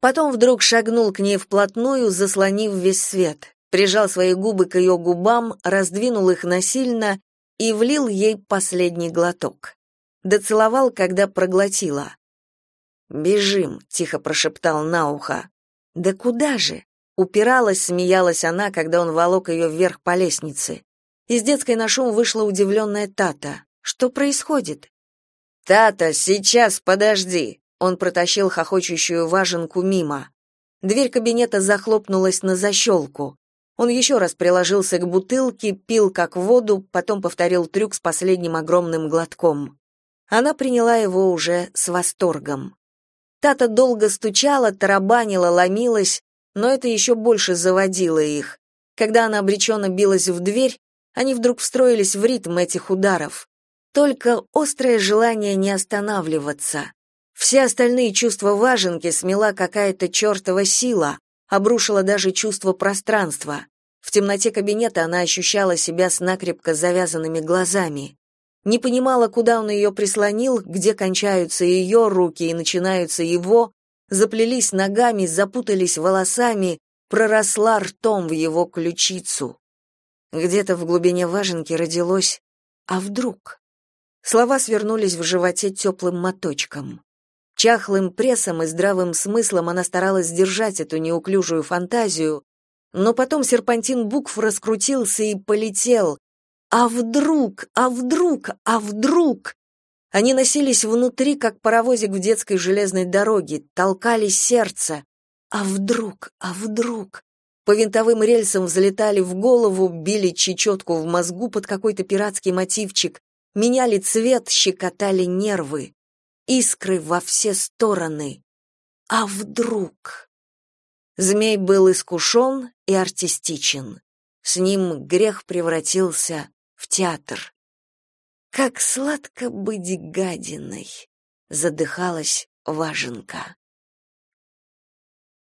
Потом вдруг шагнул к ней вплотную, заслонив весь свет, прижал свои губы к ее губам, раздвинул их насильно и влил ей последний глоток. Доцеловал, когда проглотила. «Бежим», — тихо прошептал на ухо. «Да куда же?» Упиралась, смеялась она, когда он волок ее вверх по лестнице. Из детской на шум вышла удивленная Тата. Что происходит? «Тата, сейчас, подожди!» Он протащил хохочущую важенку мимо. Дверь кабинета захлопнулась на защелку. Он еще раз приложился к бутылке, пил как воду, потом повторил трюк с последним огромным глотком. Она приняла его уже с восторгом. Тата долго стучала, тарабанила, ломилась, но это еще больше заводило их. Когда она обреченно билась в дверь, они вдруг встроились в ритм этих ударов. Только острое желание не останавливаться. Все остальные чувства важенки смела какая-то чертова сила, обрушила даже чувство пространства. В темноте кабинета она ощущала себя с накрепко завязанными глазами. Не понимала, куда он ее прислонил, где кончаются ее руки и начинаются его, заплелись ногами, запутались волосами, проросла ртом в его ключицу. Где-то в глубине важенки родилось «А вдруг?». Слова свернулись в животе теплым моточком. Чахлым прессом и здравым смыслом она старалась сдержать эту неуклюжую фантазию, но потом серпантин букв раскрутился и полетел. А вдруг, а вдруг, а вдруг? Они носились внутри, как паровозик в детской железной дороге, толкали сердце. А вдруг, а вдруг? По винтовым рельсам взлетали в голову, били чечетку в мозгу под какой-то пиратский мотивчик, меняли цвет, щекотали нервы. Искры во все стороны. А вдруг? Змей был искушен и артистичен. С ним грех превратился в театр. Как сладко быть гадиной, задыхалась Важенка.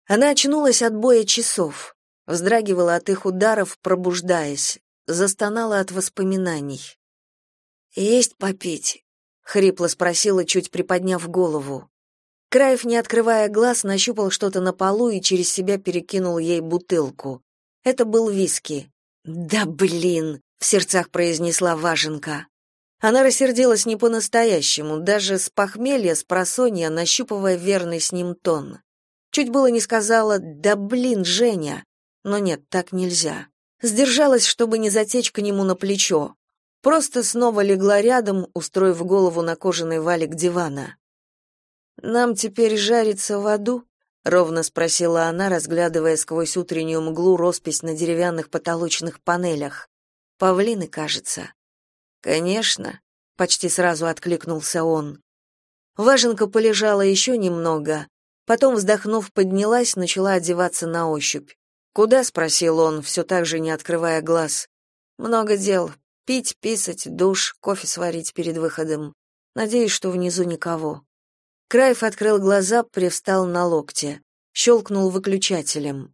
Она очнулась от боя часов, вздрагивала от их ударов, пробуждаясь, застонала от воспоминаний. Есть попить? хрипло спросила, чуть приподняв голову. Краев, не открывая глаз, нащупал что-то на полу и через себя перекинул ей бутылку. Это был виски. «Да блин!» — в сердцах произнесла Важенка. Она рассердилась не по-настоящему, даже с похмелья, с просонья, нащупывая верный с ним тон. Чуть было не сказала «Да блин, Женя!» Но нет, так нельзя. Сдержалась, чтобы не затечь к нему на плечо. Просто снова легла рядом, устроив голову на кожаный валик дивана. Нам теперь жариться в аду? ровно спросила она, разглядывая сквозь утреннюю мглу роспись на деревянных потолочных панелях. Павлины, кажется. Конечно, почти сразу откликнулся он. Важенка полежала еще немного, потом, вздохнув, поднялась, начала одеваться на ощупь. «Куда?» — спросил он, все так же не открывая глаз. «Много дел. Пить, писать, душ, кофе сварить перед выходом. Надеюсь, что внизу никого». Краев открыл глаза, привстал на локте, щелкнул выключателем.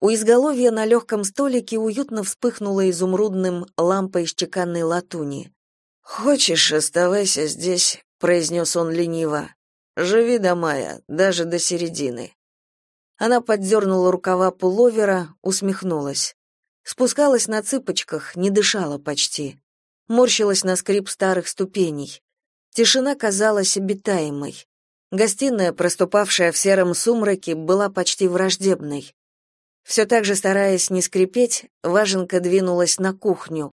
У изголовья на легком столике уютно вспыхнула изумрудным лампа из чеканной латуни. «Хочешь, оставайся здесь», — произнес он лениво. «Живи до мая, даже до середины». Она поддернула рукава пуловера, усмехнулась. Спускалась на цыпочках, не дышала почти. Морщилась на скрип старых ступеней. Тишина казалась обитаемой. Гостиная, проступавшая в сером сумраке, была почти враждебной. Все так же стараясь не скрипеть, Важенка двинулась на кухню,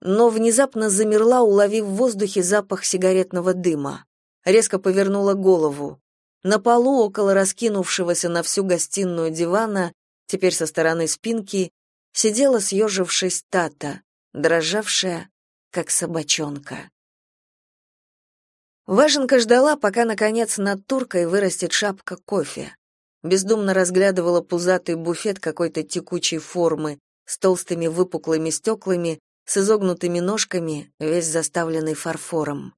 но внезапно замерла, уловив в воздухе запах сигаретного дыма. Резко повернула голову. На полу, около раскинувшегося на всю гостиную дивана, теперь со стороны спинки, сидела съежившись Тата, дрожавшая, как собачонка. Важенка ждала, пока, наконец, над туркой вырастет шапка кофе. Бездумно разглядывала пузатый буфет какой-то текучей формы, с толстыми выпуклыми стеклами, с изогнутыми ножками, весь заставленный фарфором.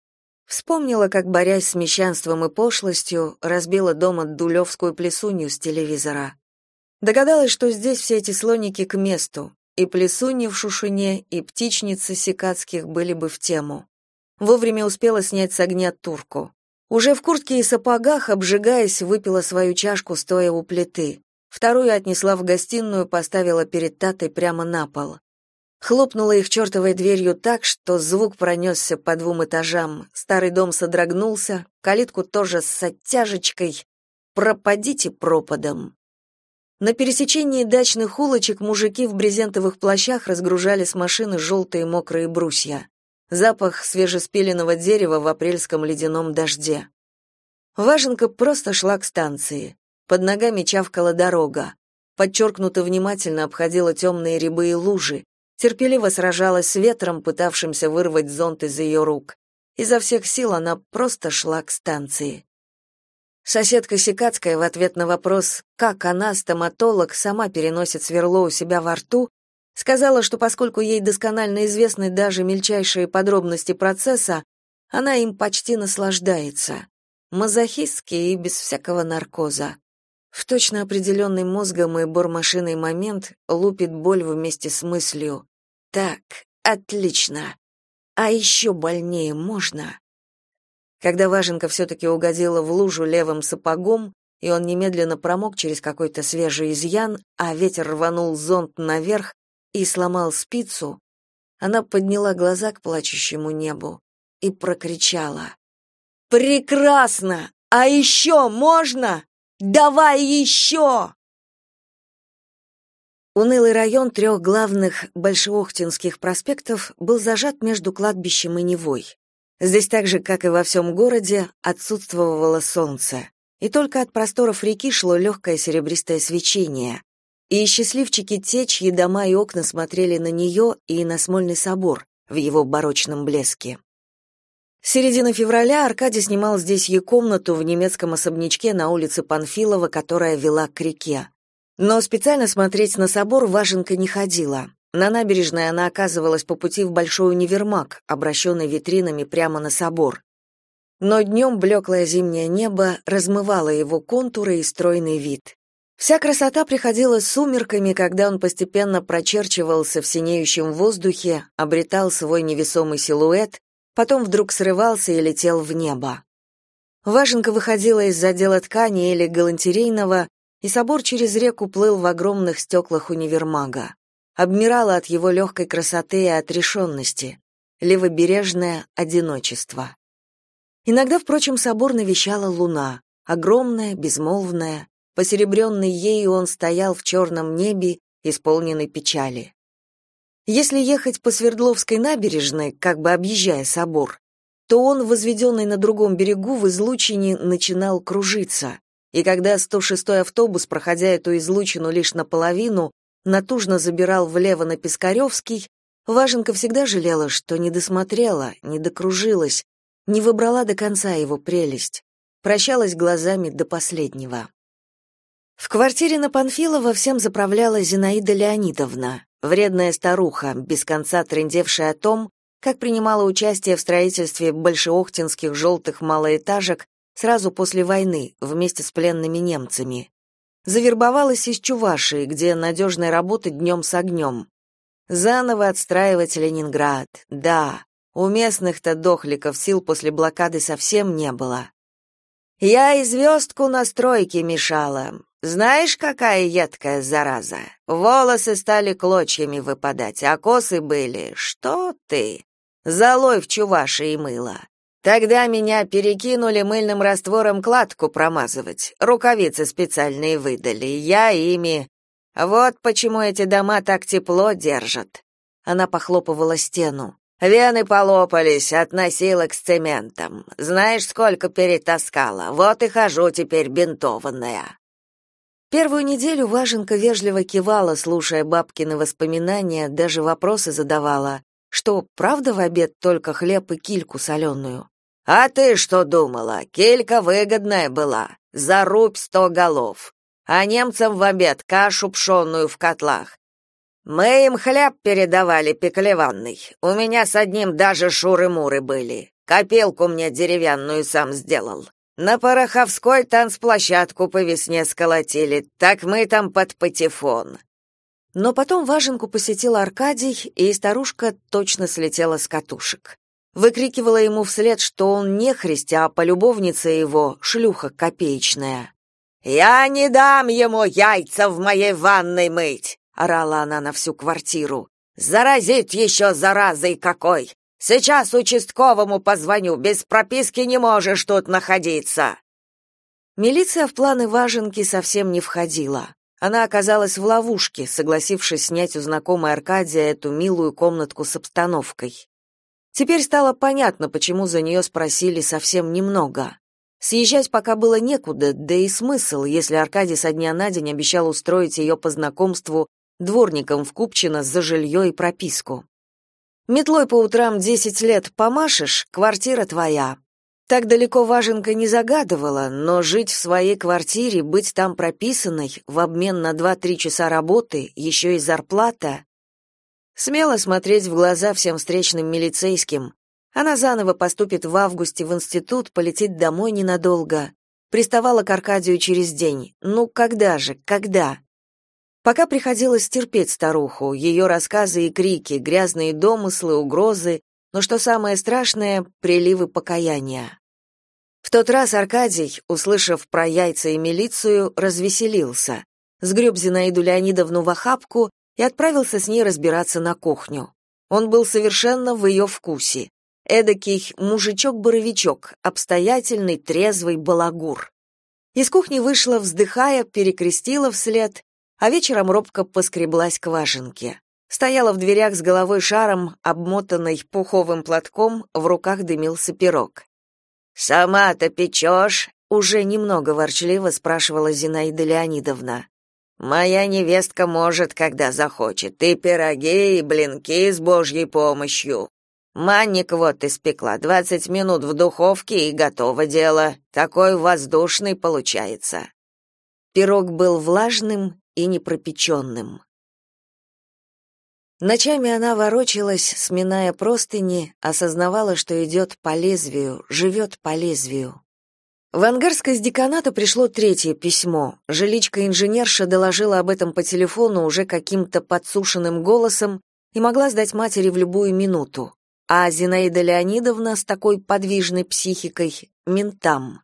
Вспомнила, как, борясь с мещанством и пошлостью, разбила дома дулевскую плесунью с телевизора. Догадалась, что здесь все эти слоники к месту, и плесуньи в шушуне, и птичницы сикатских были бы в тему. Вовремя успела снять с огня турку. Уже в куртке и сапогах, обжигаясь, выпила свою чашку, стоя у плиты. Вторую отнесла в гостиную, поставила перед Татой прямо на пол. Хлопнула их чертовой дверью так, что звук пронесся по двум этажам. Старый дом содрогнулся, калитку тоже с оттяжечкой. «Пропадите пропадом». На пересечении дачных улочек мужики в брезентовых плащах разгружали с машины желтые мокрые брусья. Запах свежеспиленного дерева в апрельском ледяном дожде. Важенка просто шла к станции. Под ногами чавкала дорога. Подчеркнуто внимательно обходила темные рябы и лужи, терпеливо сражалась с ветром, пытавшимся вырвать зонт из ее рук. Изо всех сил она просто шла к станции. Соседка Сикацкая в ответ на вопрос, как она, стоматолог, сама переносит сверло у себя во рту, сказала, что поскольку ей досконально известны даже мельчайшие подробности процесса, она им почти наслаждается. Мазохистски и без всякого наркоза. В точно определенный мозгом и бормашиной момент лупит боль вместе с мыслью. Так, отлично. А еще больнее можно. Когда Важенка все-таки угодила в лужу левым сапогом, и он немедленно промок через какой-то свежий изъян, а ветер рванул зонт наверх и сломал спицу, она подняла глаза к плачущему небу и прокричала. «Прекрасно! А еще можно? Давай еще!» Унылый район трех главных Большеохтинских проспектов был зажат между кладбищем и Невой. Здесь так же, как и во всем городе, отсутствовало солнце, и только от просторов реки шло легкое серебристое свечение. И счастливчики те, чьи дома и окна смотрели на нее и на Смольный собор в его барочном блеске. С середины февраля Аркадий снимал здесь ей комнату в немецком особнячке на улице Панфилова, которая вела к реке. Но специально смотреть на собор Важенка не ходила. На набережной она оказывалась по пути в большой универмаг, обращенный витринами прямо на собор. Но днем блеклое зимнее небо размывало его контуры и стройный вид. Вся красота приходила с сумерками, когда он постепенно прочерчивался в синеющем воздухе, обретал свой невесомый силуэт, потом вдруг срывался и летел в небо. Важенка выходила из отдела ткани или галантерейного, и собор через реку плыл в огромных стеклах универмага обмирала от его легкой красоты и отрешенности, левобережное одиночество. Иногда, впрочем, собор навещала луна, огромная, безмолвная, посеребренный ею он стоял в черном небе, исполненный печали. Если ехать по Свердловской набережной, как бы объезжая собор, то он, возведенный на другом берегу в излучине, начинал кружиться, и когда 106-й автобус, проходя эту излучину лишь наполовину, натужно забирал влево на Пискаревский, Важенка всегда жалела, что не досмотрела, не докружилась, не выбрала до конца его прелесть, прощалась глазами до последнего. В квартире на Панфилова всем заправляла Зинаида Леонидовна, вредная старуха, без конца трындевшая о том, как принимала участие в строительстве большеохтинских желтых малоэтажек сразу после войны вместе с пленными немцами. Завербовалась из Чувашии, где надежная работа днем с огнем. Заново отстраивать Ленинград. Да, у местных-то дохликов сил после блокады совсем не было. Я и звездку на стройке мешала. Знаешь, какая едкая зараза? Волосы стали клочьями выпадать, а косы были. Что ты? Золой в Чувашии мыло. Тогда меня перекинули мыльным раствором кладку промазывать. Рукавицы специальные выдали. Я ими. Вот почему эти дома так тепло держат. Она похлопывала стену. Вены полопались от носилок с цементом. Знаешь, сколько перетаскала. Вот и хожу теперь бинтованная. Первую неделю Важенка вежливо кивала, слушая бабкины воспоминания, даже вопросы задавала. Что, правда в обед только хлеб и кильку соленую? А ты что думала? Келька выгодная была. За рубь сто голов. А немцам в обед кашу пшенную в котлах. Мы им хлеб передавали пеклеванный. У меня с одним даже шуры-муры были. Копелку мне деревянную сам сделал. На Пороховской танцплощадку по весне сколотили, так мы там под патефон. Но потом Важенку посетил Аркадий, и старушка точно слетела с катушек выкрикивала ему вслед, что он не христиан, а полюбовница его шлюха копеечная. «Я не дам ему яйца в моей ванной мыть!» — орала она на всю квартиру. «Заразит еще заразой какой! Сейчас участковому позвоню, без прописки не можешь тут находиться!» Милиция в планы Важенки совсем не входила. Она оказалась в ловушке, согласившись снять у знакомой Аркадия эту милую комнатку с обстановкой. Теперь стало понятно, почему за нее спросили совсем немного. Съезжать пока было некуда, да и смысл, если Аркадий со дня на день обещал устроить ее по знакомству дворником в Купчино за жилье и прописку. Метлой по утрам десять лет помашешь, квартира твоя. Так далеко Важенка не загадывала, но жить в своей квартире, быть там прописанной, в обмен на два-три часа работы, еще и зарплата. Смело смотреть в глаза всем встречным милицейским. Она заново поступит в августе в институт, полетит домой ненадолго. Приставала к Аркадию через день. Ну, когда же, когда? Пока приходилось терпеть старуху, ее рассказы и крики, грязные домыслы, угрозы, но что самое страшное — приливы покаяния. В тот раз Аркадий, услышав про яйца и милицию, развеселился, сгреб Зинаиду Леонидовну в охапку и отправился с ней разбираться на кухню. Он был совершенно в ее вкусе. Эдакий мужичок-боровичок, обстоятельный, трезвый балагур. Из кухни вышла, вздыхая, перекрестила вслед а вечером робко поскреблась к важенке. Стояла в дверях с головой шаром, обмотанной пуховым платком, в руках дымился пирог. «Сама-то печешь?» — уже немного ворчливо спрашивала Зинаида Леонидовна. «Моя невестка может, когда захочет, и пироги, и блинки с божьей помощью. Манник вот испекла, двадцать минут в духовке, и готово дело. Такой воздушный получается». Пирог был влажным и непропеченным. Ночами она ворочалась, сминая простыни, осознавала, что идет по лезвию, живет по лезвию. В Ангарск с деканата пришло третье письмо. Жиличка-инженерша доложила об этом по телефону уже каким-то подсушенным голосом и могла сдать матери в любую минуту. А Зинаида Леонидовна с такой подвижной психикой — ментам.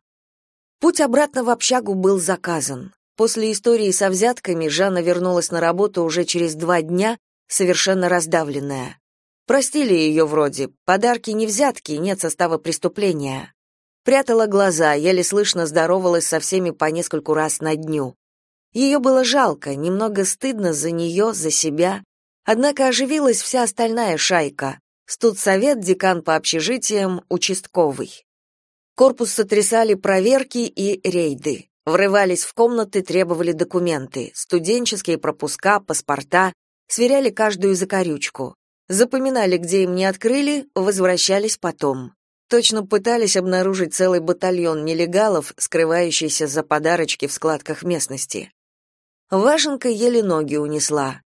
Путь обратно в общагу был заказан. После истории со взятками Жанна вернулась на работу уже через два дня, совершенно раздавленная. Простили ее вроде, подарки не взятки, нет состава преступления. Прятала глаза, еле слышно здоровалась со всеми по нескольку раз на дню. Ее было жалко, немного стыдно за нее, за себя. Однако оживилась вся остальная шайка. Студсовет, декан по общежитиям, участковый. Корпус сотрясали проверки и рейды. Врывались в комнаты, требовали документы, студенческие пропуска, паспорта, сверяли каждую закорючку. Запоминали, где им не открыли, возвращались потом. Точно пытались обнаружить целый батальон нелегалов, скрывающийся за подарочки в складках местности. Важенка еле ноги унесла.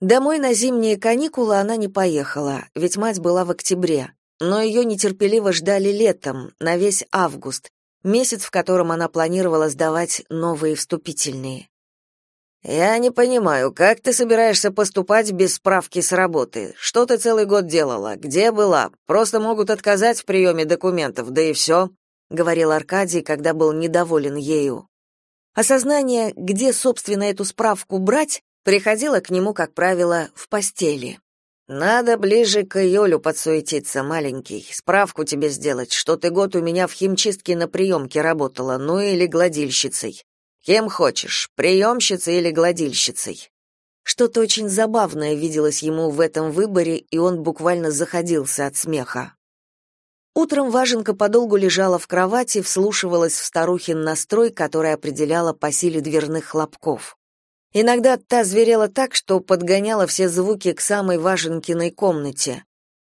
Домой на зимние каникулы она не поехала, ведь мать была в октябре, но ее нетерпеливо ждали летом, на весь август, месяц, в котором она планировала сдавать новые вступительные. «Я не понимаю, как ты собираешься поступать без справки с работы? Что ты целый год делала? Где была? Просто могут отказать в приеме документов, да и все», — говорил Аркадий, когда был недоволен ею. Осознание, где, собственно, эту справку брать, приходило к нему, как правило, в постели. Надо ближе к июлю подсуетиться, маленький. Справку тебе сделать, что ты год у меня в химчистке на приемке работала, ну или гладильщицей. Кем хочешь, приемщицей или гладильщицей. Что-то очень забавное виделось ему в этом выборе, и он буквально заходился от смеха. Утром Важенка подолгу лежала в кровати, вслушивалась в старухин настрой, который определяла по силе дверных хлопков. Иногда та зверела так, что подгоняла все звуки к самой Важенкиной комнате.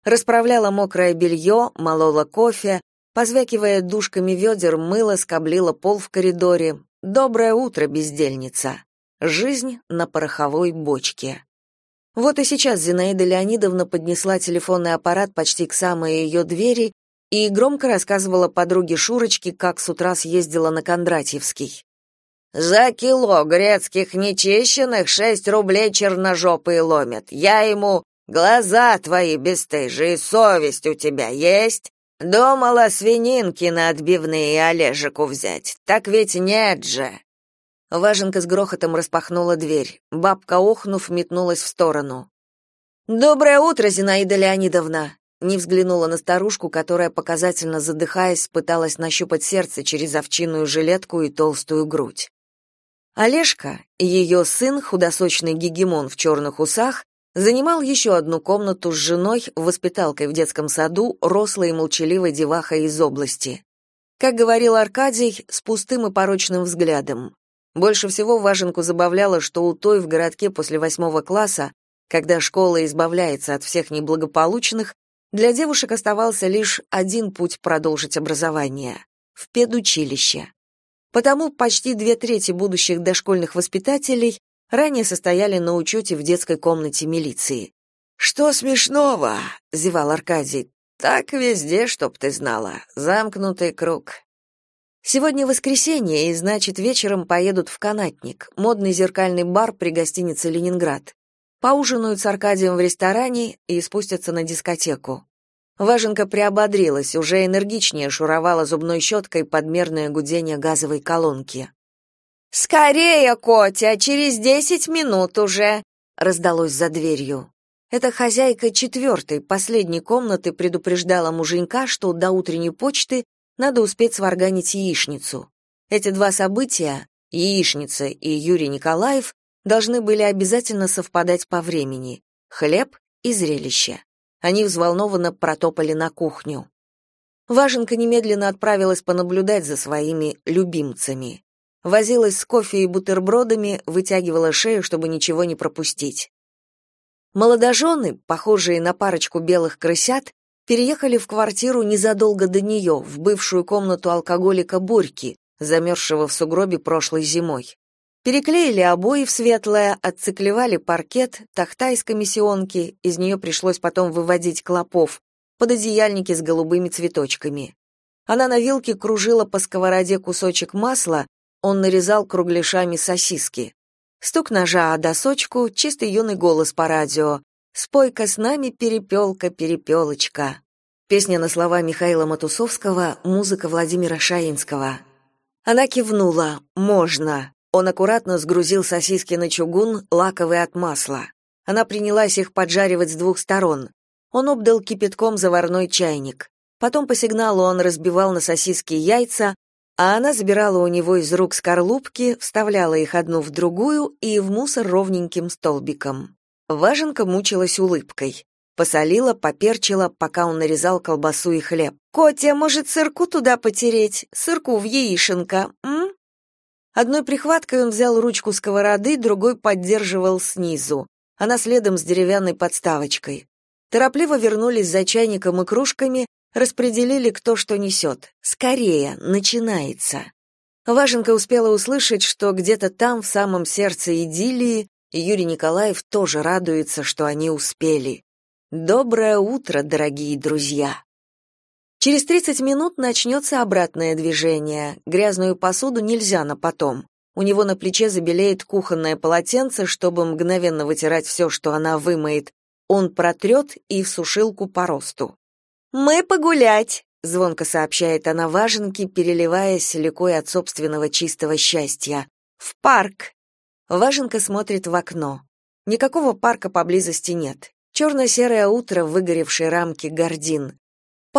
Расправляла мокрое белье, молола кофе, позвякивая душками ведер, мыла, скоблила пол в коридоре. «Доброе утро, бездельница!» Жизнь на пороховой бочке. Вот и сейчас Зинаида Леонидовна поднесла телефонный аппарат почти к самой ее двери и громко рассказывала подруге Шурочке, как с утра съездила на Кондратьевский. За кило грецких нечищенных шесть рублей черножопые ломят. Я ему глаза твои бесстыжие, совесть у тебя есть? Думала свининки на отбивные Олежику взять. Так ведь нет же. Важенка с грохотом распахнула дверь. Бабка, охнув, метнулась в сторону. «Доброе утро, Зинаида Леонидовна!» Не взглянула на старушку, которая, показательно задыхаясь, пыталась нащупать сердце через овчинную жилетку и толстую грудь. Олежка, ее сын, худосочный гегемон в черных усах, занимал еще одну комнату с женой, воспиталкой в детском саду, рослой и молчаливой девахой из области. Как говорил Аркадий, с пустым и порочным взглядом. Больше всего Важенку забавляло, что у той в городке после восьмого класса, когда школа избавляется от всех неблагополучных, для девушек оставался лишь один путь продолжить образование — в педучилище. Потому почти две трети будущих дошкольных воспитателей ранее состояли на учете в детской комнате милиции. «Что смешного?» — зевал Аркадий. «Так везде, чтоб ты знала. Замкнутый круг. Сегодня воскресенье, и значит, вечером поедут в Канатник, модный зеркальный бар при гостинице Ленинград. Поужинают с Аркадием в ресторане и спустятся на дискотеку. Важенка приободрилась, уже энергичнее шуровала зубной щеткой подмерное гудение газовой колонки. «Скорее, Котя, через десять минут уже!» раздалось за дверью. Эта хозяйка четвертой, последней комнаты предупреждала муженька, что до утренней почты надо успеть сварганить яичницу. Эти два события, яичница и Юрий Николаев, должны были обязательно совпадать по времени. Хлеб и зрелище. Они взволнованно протопали на кухню. Важенка немедленно отправилась понаблюдать за своими любимцами. Возилась с кофе и бутербродами, вытягивала шею, чтобы ничего не пропустить. Молодожены, похожие на парочку белых крысят, переехали в квартиру незадолго до нее, в бывшую комнату алкоголика Борьки, замерзшего в сугробе прошлой зимой. Переклеили обои в светлое, отциклевали паркет, тахта из комиссионки, из нее пришлось потом выводить клопов, пододеяльники с голубыми цветочками. Она на вилке кружила по сковороде кусочек масла, он нарезал кругляшами сосиски. Стук ножа о досочку, чистый юный голос по радио. Спой-ка с нами перепелка, перепелочка. Песня на слова Михаила Матусовского, музыка Владимира Шаинского. Она кивнула. Можно. Он аккуратно сгрузил сосиски на чугун, лаковый от масла. Она принялась их поджаривать с двух сторон. Он обдал кипятком заварной чайник. Потом по сигналу он разбивал на сосиски яйца, а она забирала у него из рук скорлупки, вставляла их одну в другую и в мусор ровненьким столбиком. Важенка мучилась улыбкой. Посолила, поперчила, пока он нарезал колбасу и хлеб. «Котя, может, сырку туда потереть? Сырку в яишенка, м?» Одной прихваткой он взял ручку сковороды, другой поддерживал снизу. Она следом с деревянной подставочкой. Торопливо вернулись за чайником и кружками, распределили, кто что несет. «Скорее, начинается!» Важенка успела услышать, что где-то там, в самом сердце идиллии, Юрий Николаев тоже радуется, что они успели. Доброе утро, дорогие друзья. Через 30 минут начнется обратное движение. Грязную посуду нельзя на потом. У него на плече забелеет кухонное полотенце, чтобы мгновенно вытирать все, что она вымоет. Он протрет и в сушилку по росту. «Мы погулять», — звонко сообщает она важенке, переливаясь ликой от собственного чистого счастья. «В парк». Важенка смотрит в окно. Никакого парка поблизости нет. Черно-серое утро в выгоревшей рамке гордин.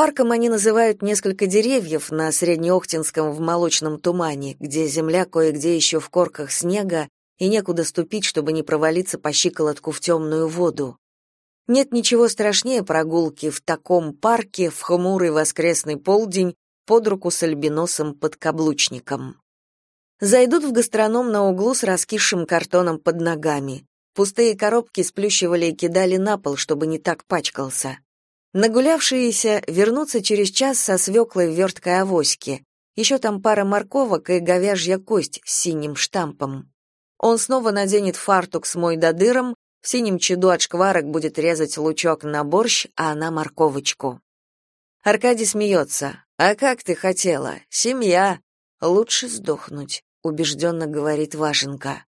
Парком они называют несколько деревьев на Среднеохтинском в молочном тумане, где земля кое-где еще в корках снега, и некуда ступить, чтобы не провалиться по щиколотку в темную воду. Нет ничего страшнее прогулки в таком парке в хмурый воскресный полдень под руку с альбиносом под каблучником. Зайдут в гастроном на углу с раскисшим картоном под ногами. Пустые коробки сплющивали и кидали на пол, чтобы не так пачкался. Нагулявшиеся вернутся через час со свеклой в верткой авоське. Еще там пара морковок и говяжья кость с синим штампом. Он снова наденет фартук с мойдодыром, в синем чаду от шкварок будет резать лучок на борщ, а она морковочку. Аркадий смеется. «А как ты хотела? Семья. Лучше сдохнуть» убежденно говорит Важенка.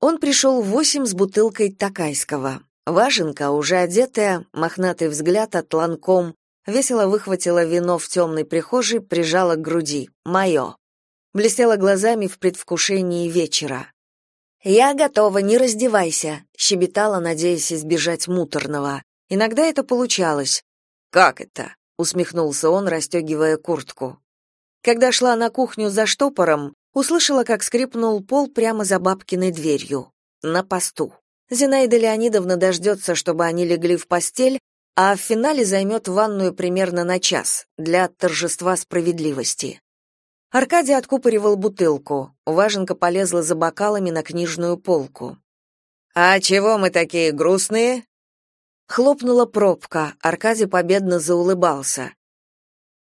Он пришел в восемь с бутылкой такайского. Важенка, уже одетая, мохнатый взгляд отланком, весело выхватила вино в темной прихожей, прижала к груди. Мое. Блестела глазами в предвкушении вечера. «Я готова, не раздевайся», — щебетала, надеясь избежать муторного. Иногда это получалось. «Как это?» — усмехнулся он, расстегивая куртку. Когда шла на кухню за штопором, Услышала, как скрипнул пол прямо за бабкиной дверью. На посту. Зинаида Леонидовна дождется, чтобы они легли в постель, а в финале займет ванную примерно на час для торжества справедливости. Аркадий откупоривал бутылку. Важенка полезла за бокалами на книжную полку. «А чего мы такие грустные?» Хлопнула пробка, Аркадий победно заулыбался.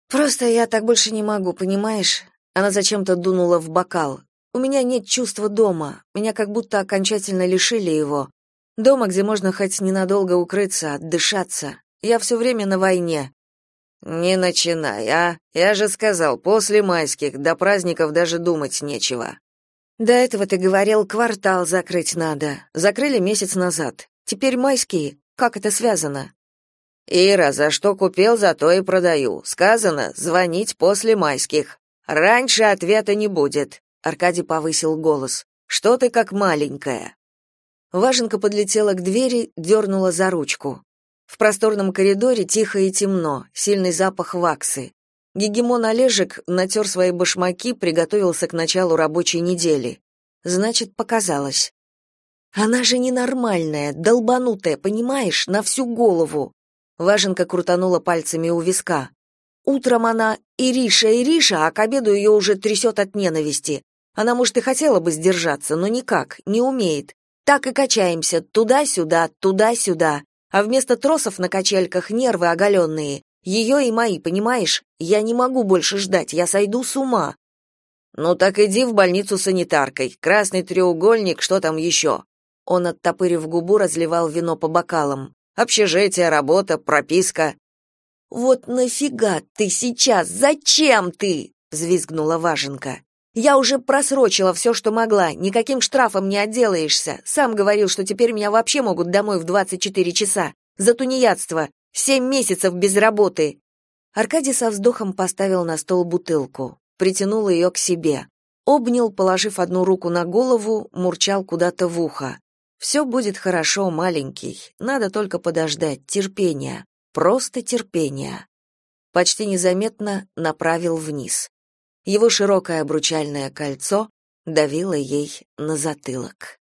«Просто я так больше не могу, понимаешь?» Она зачем-то дунула в бокал. «У меня нет чувства дома, меня как будто окончательно лишили его. Дома, где можно хоть ненадолго укрыться, отдышаться. Я все время на войне». «Не начинай, а? Я же сказал, после майских, до праздников даже думать нечего». «До этого ты говорил, квартал закрыть надо. Закрыли месяц назад. Теперь майские. Как это связано?» «Ира, за что купил, за то и продаю. Сказано, звонить после майских. Раньше ответа не будет», — Аркадий повысил голос. «Что ты как маленькая?» Важенка подлетела к двери, дернула за ручку. В просторном коридоре тихо и темно, сильный запах ваксы. Гегемон Олежек натер свои башмаки, приготовился к началу рабочей недели. Значит, показалось. Она же ненормальная, долбанутая, понимаешь, на всю голову. Важенка крутанула пальцами у виска. Утром она «Ириша, Ириша», а к обеду ее уже трясет от ненависти. Она, может, и хотела бы сдержаться, но никак, не умеет. Так и качаемся, туда-сюда, туда-сюда. А вместо тросов на качельках нервы оголенные. Ее и мои, понимаешь? Я не могу больше ждать, я сойду с ума. Ну так иди в больницу санитаркой. Красный треугольник, что там еще?» Он, оттопырив губу, разливал вино по бокалам. Общежитие, работа, прописка. Вот нафига ты сейчас? Зачем ты? взвизгнула Важенка. Я уже просрочила все, что могла. Никаким штрафом не отделаешься. Сам говорил, что теперь меня вообще могут домой в 24 часа. За тунеядство. Семь месяцев без работы. Аркадий со вздохом поставил на стол бутылку, притянул ее к себе. Обнял, положив одну руку на голову, мурчал куда-то в ухо. Все будет хорошо, маленький. Надо только подождать, терпения. Просто терпения. Почти незаметно направил вниз. Его широкое обручальное кольцо давило ей на затылок.